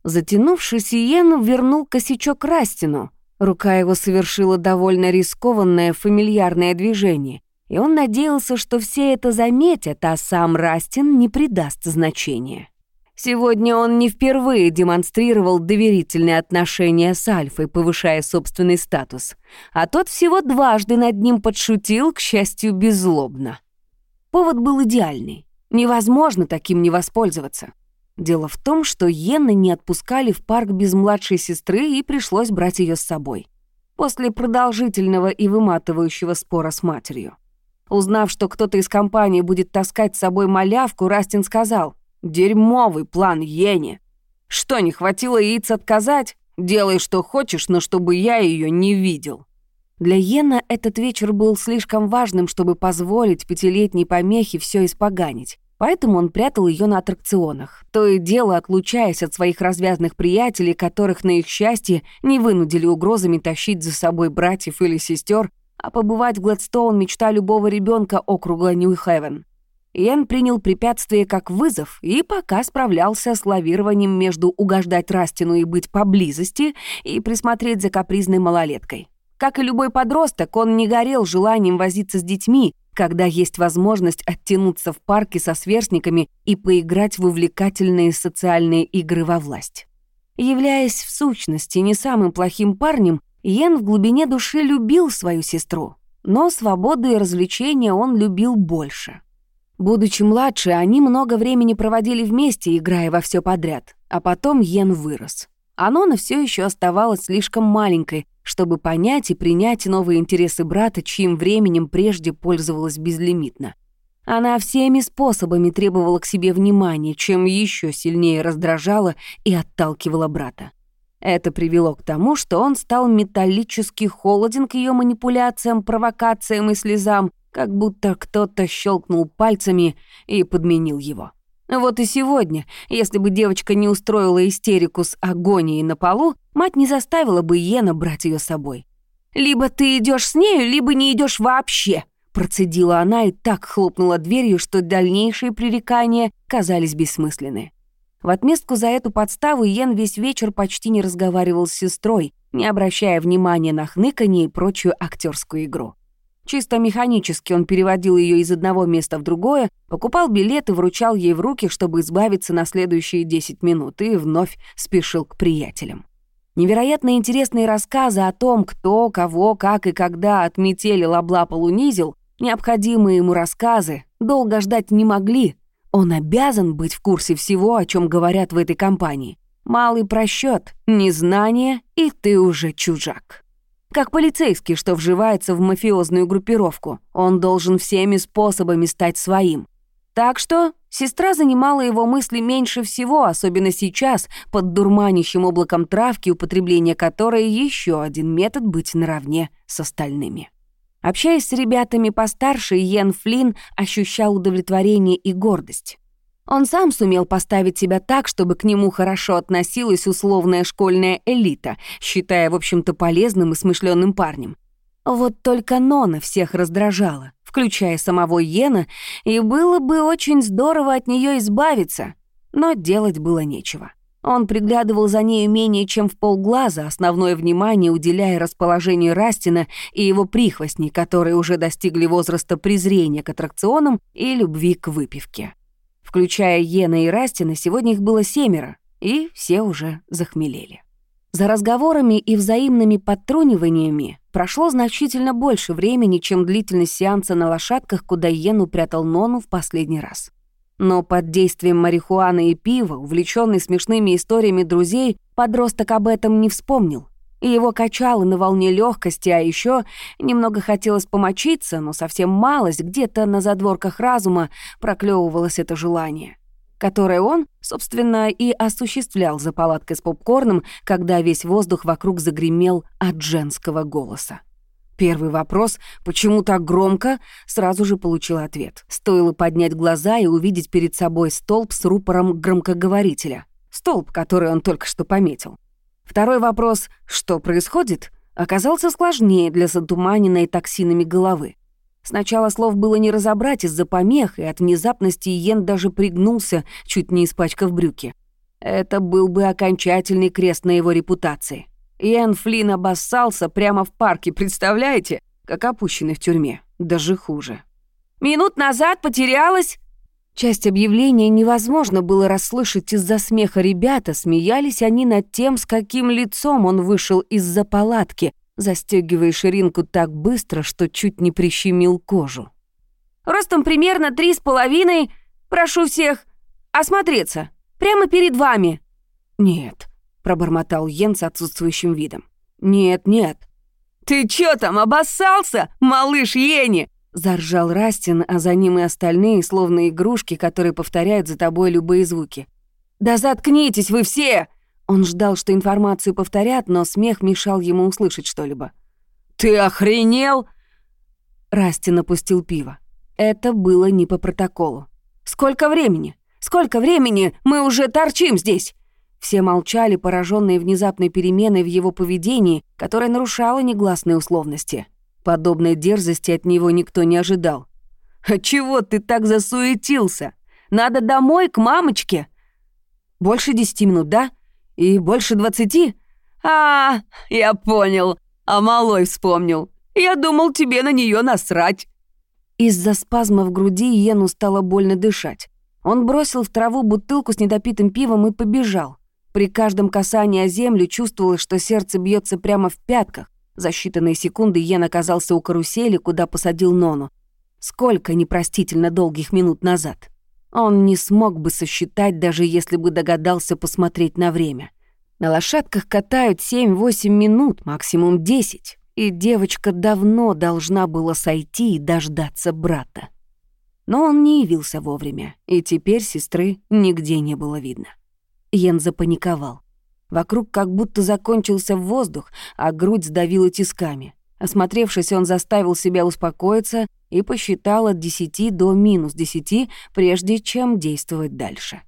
Затянувшись, Иен вернул косячок Растину. Рука его совершила довольно рискованное фамильярное движение, и он надеялся, что все это заметят, а сам Растин не придаст значения. Сегодня он не впервые демонстрировал доверительные отношения с Альфой, повышая собственный статус, а тот всего дважды над ним подшутил, к счастью, беззлобно. Повод был идеальный. Невозможно таким не воспользоваться. Дело в том, что Йенны не отпускали в парк без младшей сестры и пришлось брать ее с собой. После продолжительного и выматывающего спора с матерью. Узнав, что кто-то из компании будет таскать с собой малявку, Растин сказал — Дерьмовый план Йенни. Что, не хватило яиц отказать? Делай, что хочешь, но чтобы я ее не видел. Для Йена этот вечер был слишком важным, чтобы позволить пятилетней помехе все испоганить. Поэтому он прятал ее на аттракционах, то и дело отлучаясь от своих развязных приятелей, которых, на их счастье, не вынудили угрозами тащить за собой братьев или сестер, а побывать в Гладстоун мечта любого ребенка округа Нью-Хевен. Ян принял препятствие как вызов и пока справлялся с лавированием между угождать Растину и быть поблизости и присмотреть за капризной малолеткой. Как и любой подросток, он не горел желанием возиться с детьми, когда есть возможность оттянуться в парке со сверстниками и поиграть в увлекательные социальные игры во власть. Являясь в сущности не самым плохим парнем, Йен в глубине души любил свою сестру, но свободу и развлечения он любил больше. Будучи младше, они много времени проводили вместе, играя во все подряд. А потом Йен вырос. А Нона все еще оставалась слишком маленькой, чтобы понять и принять новые интересы брата, чьим временем прежде пользовалась безлимитно. Она всеми способами требовала к себе внимания, чем еще сильнее раздражала и отталкивала брата. Это привело к тому, что он стал металлически холоден к ее манипуляциям, провокациям и слезам, как будто кто-то щелкнул пальцами и подменил его. Вот и сегодня, если бы девочка не устроила истерику с агонией на полу, мать не заставила бы Йена брать ее с собой. «Либо ты идешь с нею, либо не идешь вообще», процедила она и так хлопнула дверью, что дальнейшие пререкания казались бессмысленны. В отместку за эту подставу Йен весь вечер почти не разговаривал с сестрой, не обращая внимания на хныканье и прочую актерскую игру. Чисто механически он переводил ее из одного места в другое, покупал билет и вручал ей в руки, чтобы избавиться на следующие 10 минут, и вновь спешил к приятелям. Невероятно интересные рассказы о том, кто, кого, как и когда отметелил, облапал, унизил, необходимые ему рассказы, долго ждать не могли. Он обязан быть в курсе всего, о чем говорят в этой компании. Малый просчет, незнание, и ты уже чужак. Как полицейский, что вживается в мафиозную группировку. Он должен всеми способами стать своим. Так что сестра занимала его мысли меньше всего, особенно сейчас, под дурманящим облаком травки, употребление которой еще один метод быть наравне с остальными. Общаясь с ребятами постарше, Йен Флинн ощущал удовлетворение и гордость. Он сам сумел поставить себя так, чтобы к нему хорошо относилась условная школьная элита, считая, в общем-то, полезным и смышленым парнем. Вот только Нона всех раздражала, включая самого Йена, и было бы очень здорово от нее избавиться, но делать было нечего. Он приглядывал за нею менее чем в полглаза, основное внимание уделяя расположению Растина и его прихвостней, которые уже достигли возраста презрения к аттракционам и любви к выпивке. Включая Йена и Растина, сегодня их было семеро, и все уже захмелели. За разговорами и взаимными подтруниваниями прошло значительно больше времени, чем длительность сеанса на лошадках, куда Йен упрятал Нону в последний раз. Но под действием марихуаны и пива, увлеченный смешными историями друзей, подросток об этом не вспомнил и его качало на волне легкости, а еще немного хотелось помочиться, но совсем малость, где-то на задворках разума проклевывалось это желание, которое он, собственно, и осуществлял за палаткой с попкорном, когда весь воздух вокруг загремел от женского голоса. Первый вопрос, почему так громко, сразу же получил ответ. Стоило поднять глаза и увидеть перед собой столб с рупором громкоговорителя. Столб, который он только что пометил. Второй вопрос «что происходит?» оказался сложнее для затуманенной токсинами головы. Сначала слов было не разобрать из-за помех, и от внезапности Иен даже пригнулся, чуть не испачкав брюки. Это был бы окончательный крест на его репутации. Иэн Флинн обоссался прямо в парке, представляете? Как опущенный в тюрьме. Даже хуже. «Минут назад потерялась!» Часть объявления невозможно было расслышать из-за смеха ребята, смеялись они над тем, с каким лицом он вышел из-за палатки, застегивая ширинку так быстро, что чуть не прищемил кожу. «Ростом примерно три с половиной. Прошу всех осмотреться. Прямо перед вами». «Нет», — пробормотал Йен с отсутствующим видом. «Нет, нет». «Ты чё там, обоссался, малыш Йенни?» Заржал Растин, а за ним и остальные, словно игрушки, которые повторяют за тобой любые звуки. «Да заткнитесь вы все!» Он ждал, что информацию повторят, но смех мешал ему услышать что-либо. «Ты охренел?» Растин опустил пиво. Это было не по протоколу. «Сколько времени? Сколько времени мы уже торчим здесь?» Все молчали, пораженные внезапной переменой в его поведении, которая нарушала негласные условности. Подобной дерзости от него никто не ожидал. «А чего ты так засуетился? Надо домой, к мамочке!» «Больше десяти минут, да? И больше двадцати?» «А, я понял. А малой вспомнил. Я думал, тебе на нее насрать». Из-за спазма в груди Йену стало больно дышать. Он бросил в траву бутылку с недопитым пивом и побежал. При каждом касании о землю чувствовалось, что сердце бьется прямо в пятках. За считанные секунды Йен оказался у карусели, куда посадил Нону. Сколько непростительно долгих минут назад. Он не смог бы сосчитать, даже если бы догадался посмотреть на время. На лошадках катают 7-8 минут, максимум 10, и девочка давно должна была сойти и дождаться брата. Но он не явился вовремя, и теперь сестры нигде не было видно. Йен запаниковал. Вокруг как будто закончился воздух, а грудь сдавила тисками. Осмотревшись, он заставил себя успокоиться и посчитал от 10 до минус 10, прежде чем действовать дальше.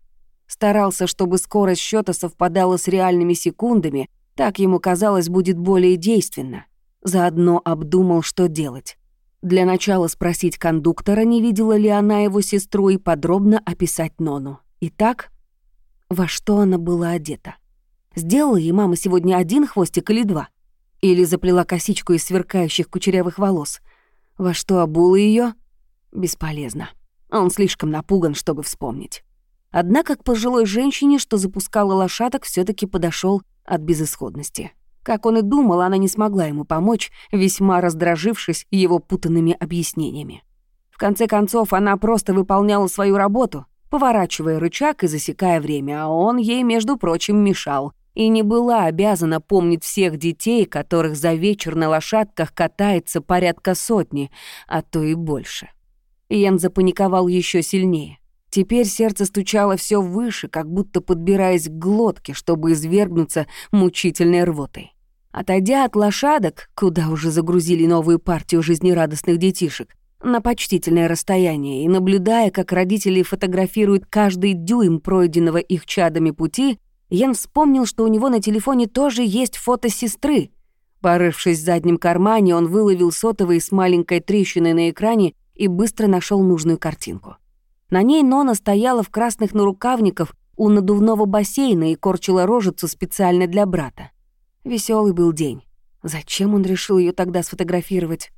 Старался, чтобы скорость счета совпадала с реальными секундами, так ему казалось будет более действенно. Заодно обдумал, что делать. Для начала спросить кондуктора, не видела ли она его сестру, и подробно описать Нону. Итак, во что она была одета? Сделала ей мама сегодня один хвостик или два? Или заплела косичку из сверкающих кучерявых волос? Во что обула ее? Бесполезно. Он слишком напуган, чтобы вспомнить. Однако к пожилой женщине, что запускала лошадок, все таки подошел от безысходности. Как он и думал, она не смогла ему помочь, весьма раздражившись его путанными объяснениями. В конце концов, она просто выполняла свою работу, поворачивая рычаг и засекая время, а он ей, между прочим, мешал, и не была обязана помнить всех детей, которых за вечер на лошадках катается порядка сотни, а то и больше. Иэн запаниковал еще сильнее. Теперь сердце стучало все выше, как будто подбираясь к глотке, чтобы извергнуться мучительной рвотой. Отойдя от лошадок, куда уже загрузили новую партию жизнерадостных детишек, на почтительное расстояние и наблюдая, как родители фотографируют каждый дюйм пройденного их чадами пути, Ян вспомнил, что у него на телефоне тоже есть фото сестры. Порывшись в заднем кармане, он выловил сотовый с маленькой трещиной на экране и быстро нашел нужную картинку. На ней Нона стояла в красных нарукавниках у надувного бассейна и корчила рожицу специально для брата. Веселый был день. Зачем он решил ее тогда сфотографировать?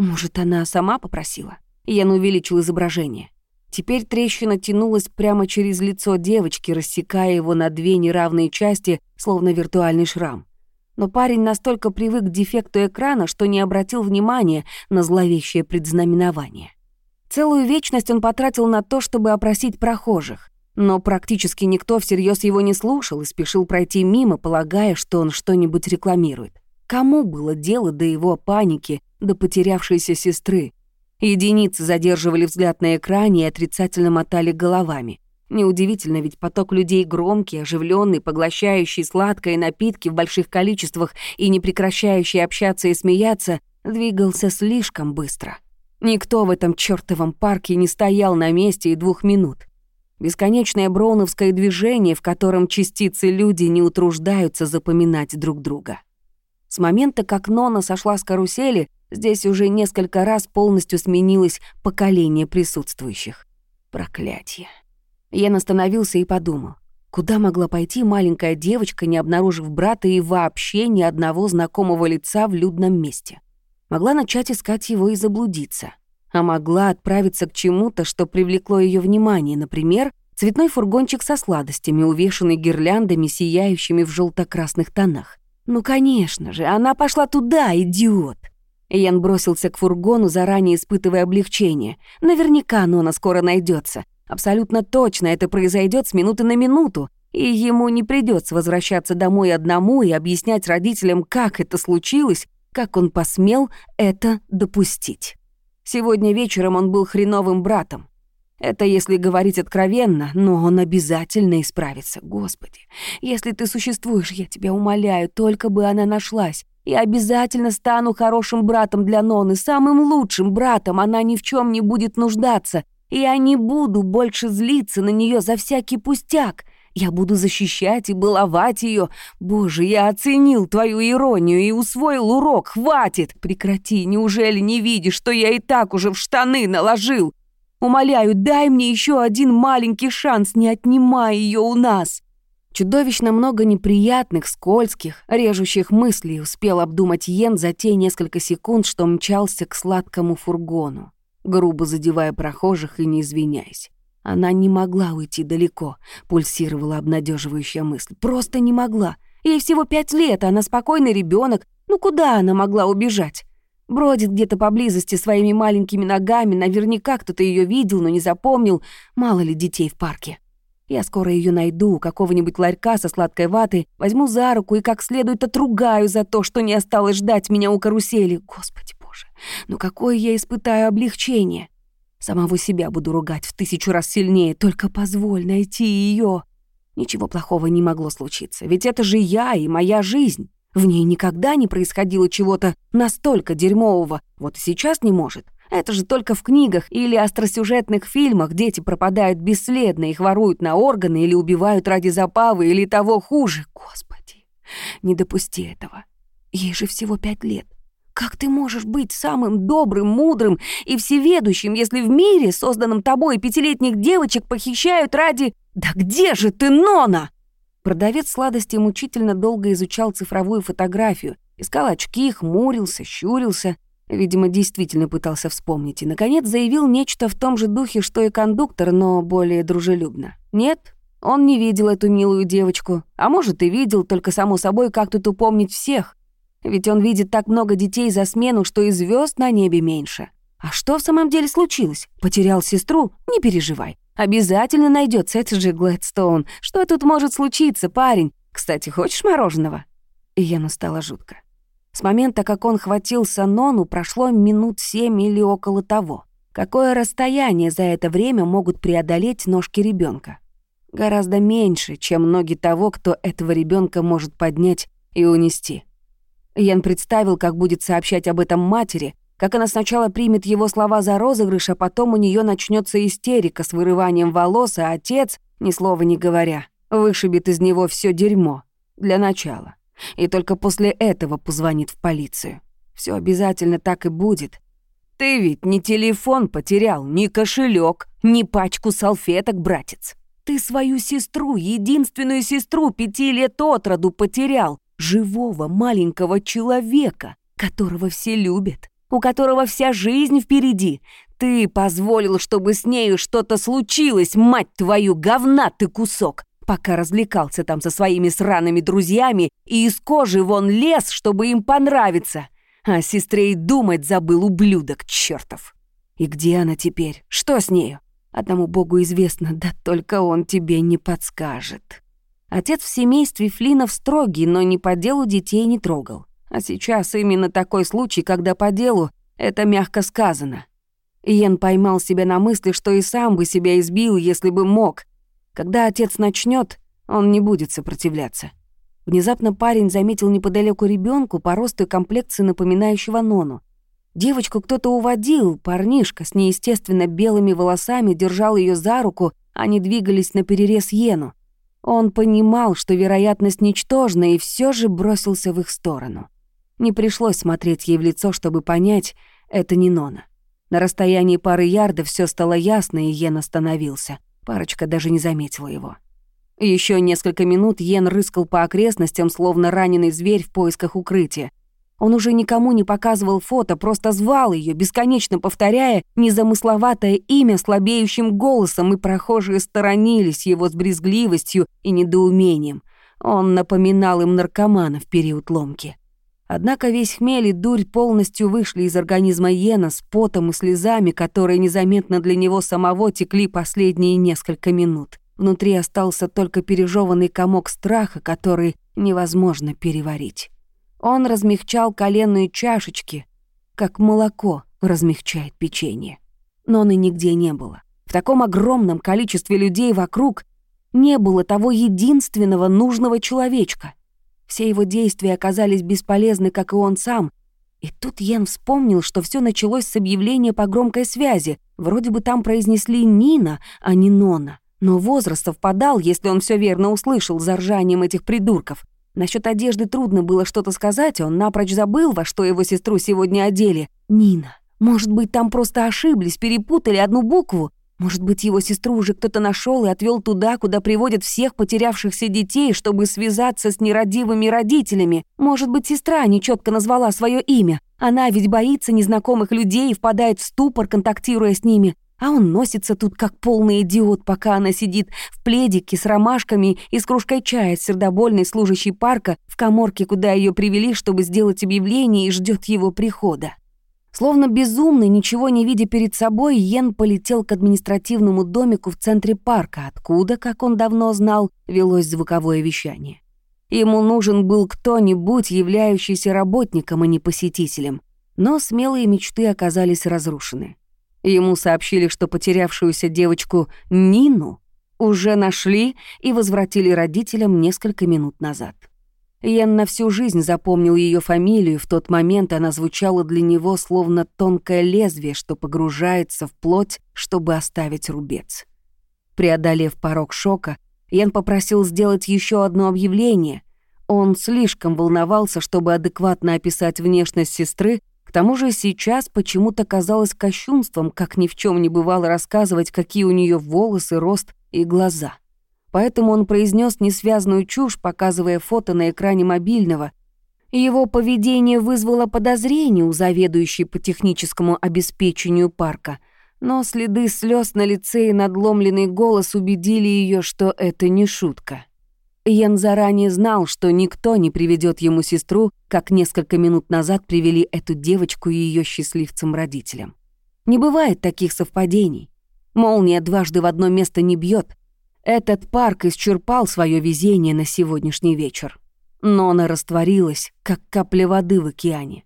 Может, она сама попросила? Ян увеличил изображение. Теперь трещина тянулась прямо через лицо девочки, рассекая его на две неравные части, словно виртуальный шрам. Но парень настолько привык к дефекту экрана, что не обратил внимания на зловещее предзнаменование. Целую вечность он потратил на то, чтобы опросить прохожих. Но практически никто всерьез его не слушал и спешил пройти мимо, полагая, что он что-нибудь рекламирует. Кому было дело до его паники, до потерявшейся сестры? Единицы задерживали взгляд на экране и отрицательно мотали головами. Неудивительно, ведь поток людей громкий, оживленный, поглощающий сладкое напитки в больших количествах и не прекращающий общаться и смеяться, двигался слишком быстро. Никто в этом чёртовом парке не стоял на месте и двух минут. Бесконечное броуновское движение, в котором частицы люди не утруждаются запоминать друг друга. С момента, как Нона сошла с карусели, здесь уже несколько раз полностью сменилось поколение присутствующих. Проклятие. Я остановился и подумал, куда могла пойти маленькая девочка, не обнаружив брата и вообще ни одного знакомого лица в людном месте могла начать искать его и заблудиться. А могла отправиться к чему-то, что привлекло ее внимание, например, цветной фургончик со сладостями, увешанный гирляндами, сияющими в желто красных тонах. Ну, конечно же, она пошла туда, идиот. Ян бросился к фургону, заранее испытывая облегчение. Наверняка Нона скоро найдется. Абсолютно точно это произойдет с минуты на минуту, и ему не придется возвращаться домой одному и объяснять родителям, как это случилось как он посмел это допустить? Сегодня вечером он был хреновым братом. Это если говорить откровенно, но он обязательно исправится. Господи, если ты существуешь, я тебя умоляю, только бы она нашлась. Я обязательно стану хорошим братом для Ноны, самым лучшим братом. Она ни в чем не будет нуждаться. Я не буду больше злиться на нее за всякий пустяк. Я буду защищать и баловать ее. Боже, я оценил твою иронию и усвоил урок. Хватит! Прекрати, неужели не видишь, что я и так уже в штаны наложил? Умоляю, дай мне еще один маленький шанс, не отнимай ее у нас. Чудовищно много неприятных, скользких, режущих мыслей успел обдумать Йен за те несколько секунд, что мчался к сладкому фургону, грубо задевая прохожих и не извиняясь. Она не могла уйти далеко, пульсировала обнадеживающая мысль. Просто не могла. Ей всего пять лет, она спокойный ребенок. Ну куда она могла убежать? Бродит где-то поблизости своими маленькими ногами, наверняка кто-то ее видел, но не запомнил. Мало ли детей в парке. Я скоро ее найду, у какого-нибудь ларька со сладкой ватой, возьму за руку и как следует отругаю за то, что не осталось ждать меня у карусели. Господи боже, ну какое я испытаю облегчение. Самого себя буду ругать в тысячу раз сильнее, только позволь найти ее. Ничего плохого не могло случиться, ведь это же я и моя жизнь. В ней никогда не происходило чего-то настолько дерьмового, вот и сейчас не может. Это же только в книгах или остросюжетных фильмах дети пропадают бесследно, их воруют на органы или убивают ради запавы или того хуже. Господи, не допусти этого. Ей же всего пять лет. Как ты можешь быть самым добрым, мудрым и всеведущим, если в мире, созданном тобой, пятилетних девочек похищают ради... Да где же ты, Нона? Продавец сладости мучительно долго изучал цифровую фотографию, искал очки, хмурился, щурился, видимо, действительно пытался вспомнить, и, наконец, заявил нечто в том же духе, что и кондуктор, но более дружелюбно. Нет, он не видел эту милую девочку, а может, и видел, только само собой, как тут упомнить всех. Ведь он видит так много детей за смену, что и звезд на небе меньше. А что в самом деле случилось? Потерял сестру? Не переживай. Обязательно найдется, это же Глэдстоун. Что тут может случиться, парень? Кстати, хочешь мороженого?» И Яну стало жутко. С момента, как он хватился Нону, прошло минут семь или около того. Какое расстояние за это время могут преодолеть ножки ребенка? Гораздо меньше, чем ноги того, кто этого ребенка может поднять и унести. Ян представил, как будет сообщать об этом матери, как она сначала примет его слова за розыгрыш, а потом у нее начнется истерика с вырыванием волос, а отец, ни слова не говоря, вышибет из него все дерьмо. Для начала. И только после этого позвонит в полицию. Все обязательно так и будет. Ты ведь не телефон потерял, ни кошелек, ни пачку салфеток, братец. Ты свою сестру, единственную сестру пяти лет от роду потерял. Живого маленького человека, которого все любят, у которого вся жизнь впереди. Ты позволил, чтобы с нею что-то случилось, мать твою, говна ты кусок, пока развлекался там со своими сраными друзьями и из кожи вон лез, чтобы им понравиться. А сестре и думать забыл ублюдок чертов. И где она теперь? Что с нею? Одному богу известно, да только он тебе не подскажет. Отец в семействе Флинов строгий, но ни по делу детей не трогал. А сейчас именно такой случай, когда по делу это мягко сказано. Иен поймал себя на мысли, что и сам бы себя избил, если бы мог. Когда отец начнет, он не будет сопротивляться. Внезапно парень заметил неподалеку ребенку по росту и комплекции напоминающего Нону. Девочку кто-то уводил, парнишка с неестественно белыми волосами держал ее за руку, они двигались на перерез Йену. Он понимал, что вероятность ничтожна, и все же бросился в их сторону. Не пришлось смотреть ей в лицо, чтобы понять, это не Нона. На расстоянии пары ярдов все стало ясно, и Йен остановился. Парочка даже не заметила его. Еще несколько минут Йен рыскал по окрестностям, словно раненый зверь в поисках укрытия. Он уже никому не показывал фото, просто звал ее, бесконечно повторяя незамысловатое имя слабеющим голосом, и прохожие сторонились его с брезгливостью и недоумением. Он напоминал им наркомана в период ломки. Однако весь хмель и дурь полностью вышли из организма Йена с потом и слезами, которые незаметно для него самого текли последние несколько минут. Внутри остался только пережеванный комок страха, который невозможно переварить. Он размягчал коленные чашечки, как молоко размягчает печенье. Но он и нигде не было. В таком огромном количестве людей вокруг не было того единственного нужного человечка — все его действия оказались бесполезны, как и он сам. И тут Йен вспомнил, что все началось с объявления по громкой связи. Вроде бы там произнесли «Нина», а не «Нона». Но возраст совпадал, если он все верно услышал за ржанием этих придурков. Насчет одежды трудно было что-то сказать, он напрочь забыл, во что его сестру сегодня одели. «Нина». Может быть, там просто ошиблись, перепутали одну букву? Может быть, его сестру уже кто-то нашел и отвел туда, куда приводят всех потерявшихся детей, чтобы связаться с нерадивыми родителями. Может быть, сестра нечетко назвала свое имя. Она ведь боится незнакомых людей и впадает в ступор, контактируя с ними. А он носится тут как полный идиот, пока она сидит в пледике с ромашками и с кружкой чая с сердобольной служащей парка в коморке, куда ее привели, чтобы сделать объявление и ждет его прихода. Словно безумный, ничего не видя перед собой, Йен полетел к административному домику в центре парка, откуда, как он давно знал, велось звуковое вещание. Ему нужен был кто-нибудь, являющийся работником, а не посетителем. Но смелые мечты оказались разрушены. Ему сообщили, что потерявшуюся девочку Нину уже нашли и возвратили родителям несколько минут назад. Ян на всю жизнь запомнил ее фамилию, в тот момент она звучала для него словно тонкое лезвие, что погружается в плоть, чтобы оставить рубец. Преодолев порог шока, Ян попросил сделать еще одно объявление. Он слишком волновался, чтобы адекватно описать внешность сестры, к тому же сейчас почему-то казалось кощунством, как ни в чем не бывало рассказывать, какие у нее волосы, рост и глаза. Поэтому он произнес несвязную чушь, показывая фото на экране мобильного. Его поведение вызвало подозрение у заведующей по техническому обеспечению парка, но следы слез на лице и надломленный голос убедили ее, что это не шутка. Ян заранее знал, что никто не приведет ему сестру, как несколько минут назад привели эту девочку и ее счастливцам-родителям. Не бывает таких совпадений. Молния дважды в одно место не бьет, этот парк исчерпал свое везение на сегодняшний вечер. Но она растворилась, как капля воды в океане.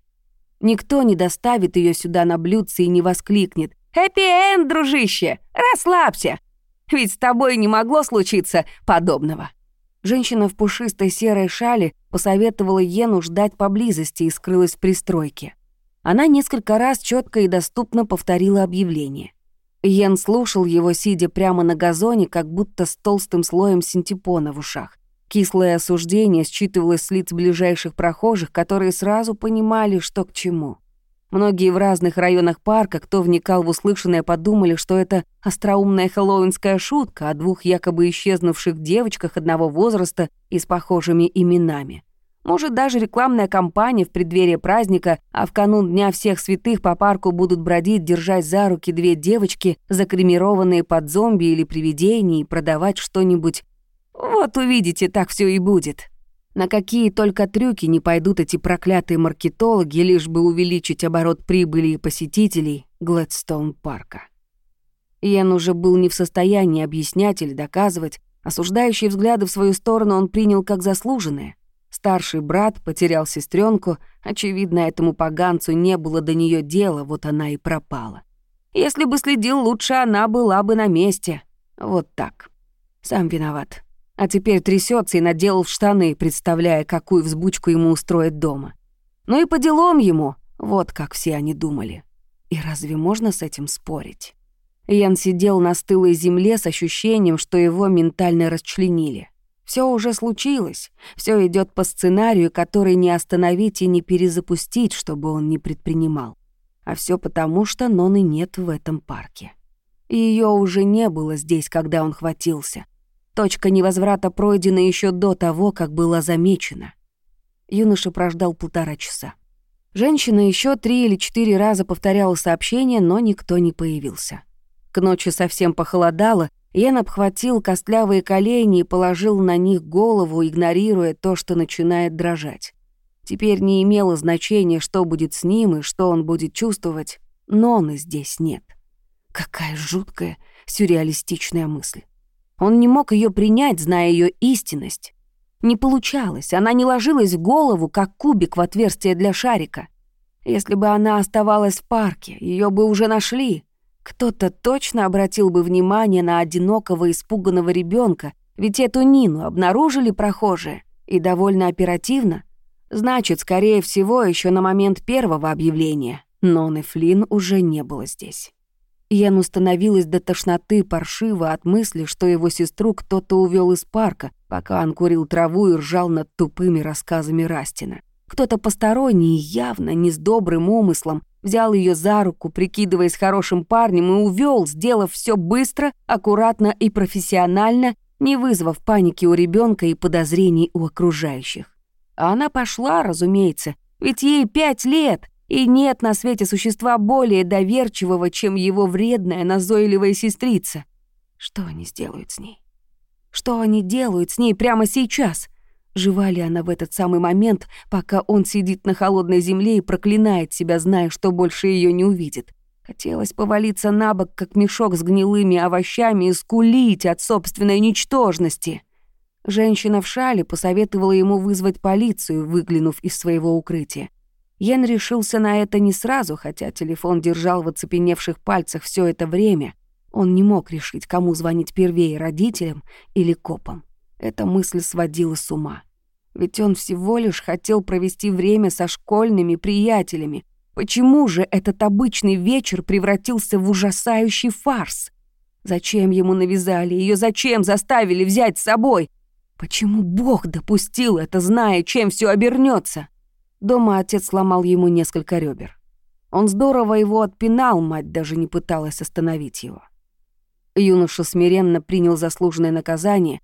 Никто не доставит ее сюда на блюдце и не воскликнет «Хэппи-энд, дружище! Расслабься! Ведь с тобой не могло случиться подобного!» Женщина в пушистой серой шале посоветовала Йену ждать поблизости и скрылась в пристройке. Она несколько раз четко и доступно повторила объявление. Йен слушал его, сидя прямо на газоне, как будто с толстым слоем синтепона в ушах. Кислое осуждение считывалось с лиц ближайших прохожих, которые сразу понимали, что к чему. Многие в разных районах парка, кто вникал в услышанное, подумали, что это остроумная хэллоуинская шутка о двух якобы исчезнувших девочках одного возраста и с похожими именами. Может, даже рекламная кампания в преддверии праздника, а в канун Дня всех святых по парку будут бродить, держать за руки две девочки, закремированные под зомби или привидения, и продавать что-нибудь. Вот увидите, так все и будет. На какие только трюки не пойдут эти проклятые маркетологи, лишь бы увеличить оборот прибыли и посетителей Глэдстоун парка. Ян уже был не в состоянии объяснять или доказывать, осуждающие взгляды в свою сторону он принял как заслуженные — Старший брат потерял сестренку, очевидно, этому поганцу не было до нее дела, вот она и пропала. Если бы следил лучше, она была бы на месте. Вот так. Сам виноват. А теперь трясется и наделал в штаны, представляя, какую взбучку ему устроить дома. Ну и по делам ему, вот как все они думали. И разве можно с этим спорить? Ян сидел на стылой земле с ощущением, что его ментально расчленили. Все уже случилось, все идет по сценарию, который не остановить и не перезапустить, чтобы он не предпринимал. А все потому, что Ноны нет в этом парке. Ее уже не было здесь, когда он хватился. Точка невозврата пройдена еще до того, как была замечена. Юноша прождал полтора часа. Женщина еще три или четыре раза повторяла сообщение, но никто не появился. К ночи совсем похолодало, Ян обхватил костлявые колени и положил на них голову, игнорируя то, что начинает дрожать. Теперь не имело значения, что будет с ним и что он будет чувствовать, но он и здесь нет. Какая жуткая, сюрреалистичная мысль. Он не мог ее принять, зная ее истинность. Не получалось, она не ложилась в голову, как кубик в отверстие для шарика. Если бы она оставалась в парке, ее бы уже нашли, кто-то точно обратил бы внимание на одинокого испуганного ребенка, ведь эту Нину обнаружили прохожие, и довольно оперативно. Значит, скорее всего, еще на момент первого объявления Ноны Флинн уже не было здесь. Ян установилась до тошноты паршиво от мысли, что его сестру кто-то увел из парка, пока он курил траву и ржал над тупыми рассказами Растина. Кто-то посторонний, явно не с добрым умыслом, взял ее за руку, прикидываясь хорошим парнем, и увел, сделав все быстро, аккуратно и профессионально, не вызвав паники у ребенка и подозрений у окружающих. А она пошла, разумеется, ведь ей пять лет, и нет на свете существа более доверчивого, чем его вредная, назойливая сестрица. Что они сделают с ней? Что они делают с ней прямо сейчас? Жива ли она в этот самый момент, пока он сидит на холодной земле и проклинает себя, зная, что больше ее не увидит? Хотелось повалиться на бок, как мешок с гнилыми овощами, и скулить от собственной ничтожности. Женщина в шале посоветовала ему вызвать полицию, выглянув из своего укрытия. Йен решился на это не сразу, хотя телефон держал в оцепеневших пальцах все это время. Он не мог решить, кому звонить первее, родителям или копам. Эта мысль сводила с ума. Ведь он всего лишь хотел провести время со школьными приятелями. Почему же этот обычный вечер превратился в ужасающий фарс? Зачем ему навязали ее, зачем заставили взять с собой? Почему Бог допустил это, зная, чем все обернется? Дома отец сломал ему несколько ребер. Он здорово его отпинал, мать даже не пыталась остановить его. Юноша смиренно принял заслуженное наказание —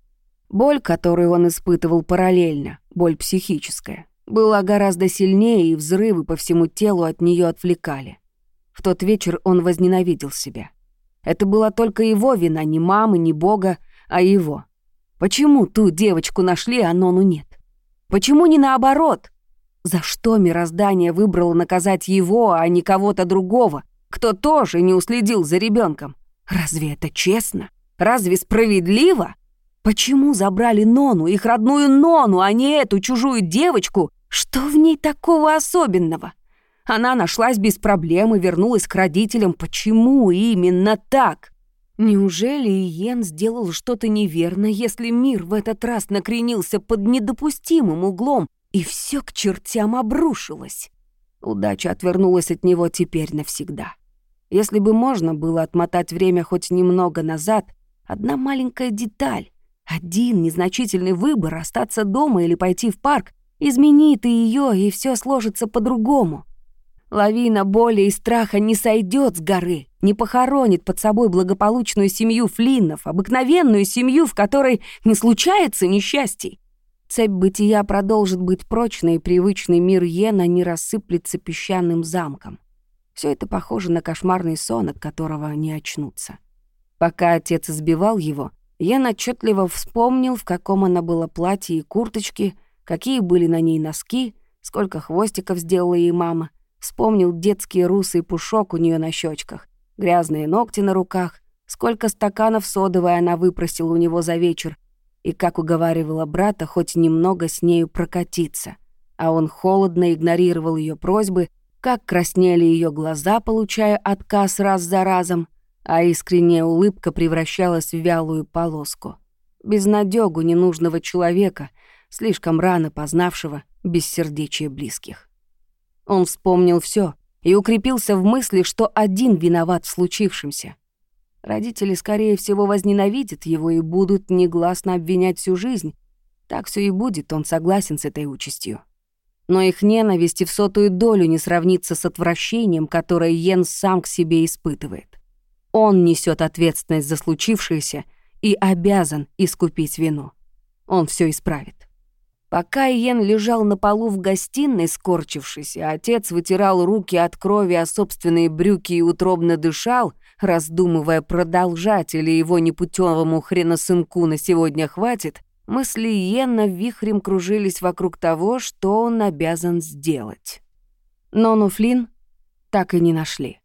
Боль, которую он испытывал параллельно, боль психическая, была гораздо сильнее, и взрывы по всему телу от нее отвлекали. В тот вечер он возненавидел себя. Это была только его вина, не мамы, не Бога, а его. Почему ту девочку нашли, а Нону нет? Почему не наоборот? За что мироздание выбрало наказать его, а не кого-то другого, кто тоже не уследил за ребенком? Разве это честно? Разве справедливо? Почему забрали Нону, их родную Нону, а не эту чужую девочку? Что в ней такого особенного? Она нашлась без проблем и вернулась к родителям. Почему именно так? Неужели Иен сделал что-то неверно, если мир в этот раз накренился под недопустимым углом, и все к чертям обрушилось? Удача отвернулась от него теперь навсегда. Если бы можно было отмотать время хоть немного назад, одна маленькая деталь, один незначительный выбор — остаться дома или пойти в парк — изменит и ее, и все сложится по-другому. Лавина боли и страха не сойдет с горы, не похоронит под собой благополучную семью Флиннов, обыкновенную семью, в которой не случается несчастий. Цепь бытия продолжит быть прочной, и привычный мир Йена не рассыплется песчаным замком. Все это похоже на кошмарный сон, от которого не очнуться. Пока отец избивал его, я отчетливо вспомнил, в каком она была платье и курточке, какие были на ней носки, сколько хвостиков сделала ей мама. Вспомнил детский русый пушок у нее на щечках, грязные ногти на руках, сколько стаканов содовой она выпросила у него за вечер, и как уговаривала брата хоть немного с нею прокатиться. А он холодно игнорировал ее просьбы, как краснели ее глаза, получая отказ раз за разом, а искренняя улыбка превращалась в вялую полоску. Безнадёгу ненужного человека, слишком рано познавшего бессердечие близких. Он вспомнил все и укрепился в мысли, что один виноват в случившемся. Родители, скорее всего, возненавидят его и будут негласно обвинять всю жизнь. Так все и будет, он согласен с этой участью. Но их ненависть и в сотую долю не сравнится с отвращением, которое Йен сам к себе испытывает. Он несет ответственность за случившееся и обязан искупить вину. Он все исправит. Пока Иен лежал на полу в гостиной, скорчившись, а отец вытирал руки от крови о собственные брюки и утробно дышал, раздумывая, продолжать или его непутевому хреносынку на сегодня хватит, мысли Иена вихрем кружились вокруг того, что он обязан сделать. Нону Флинн так и не нашли.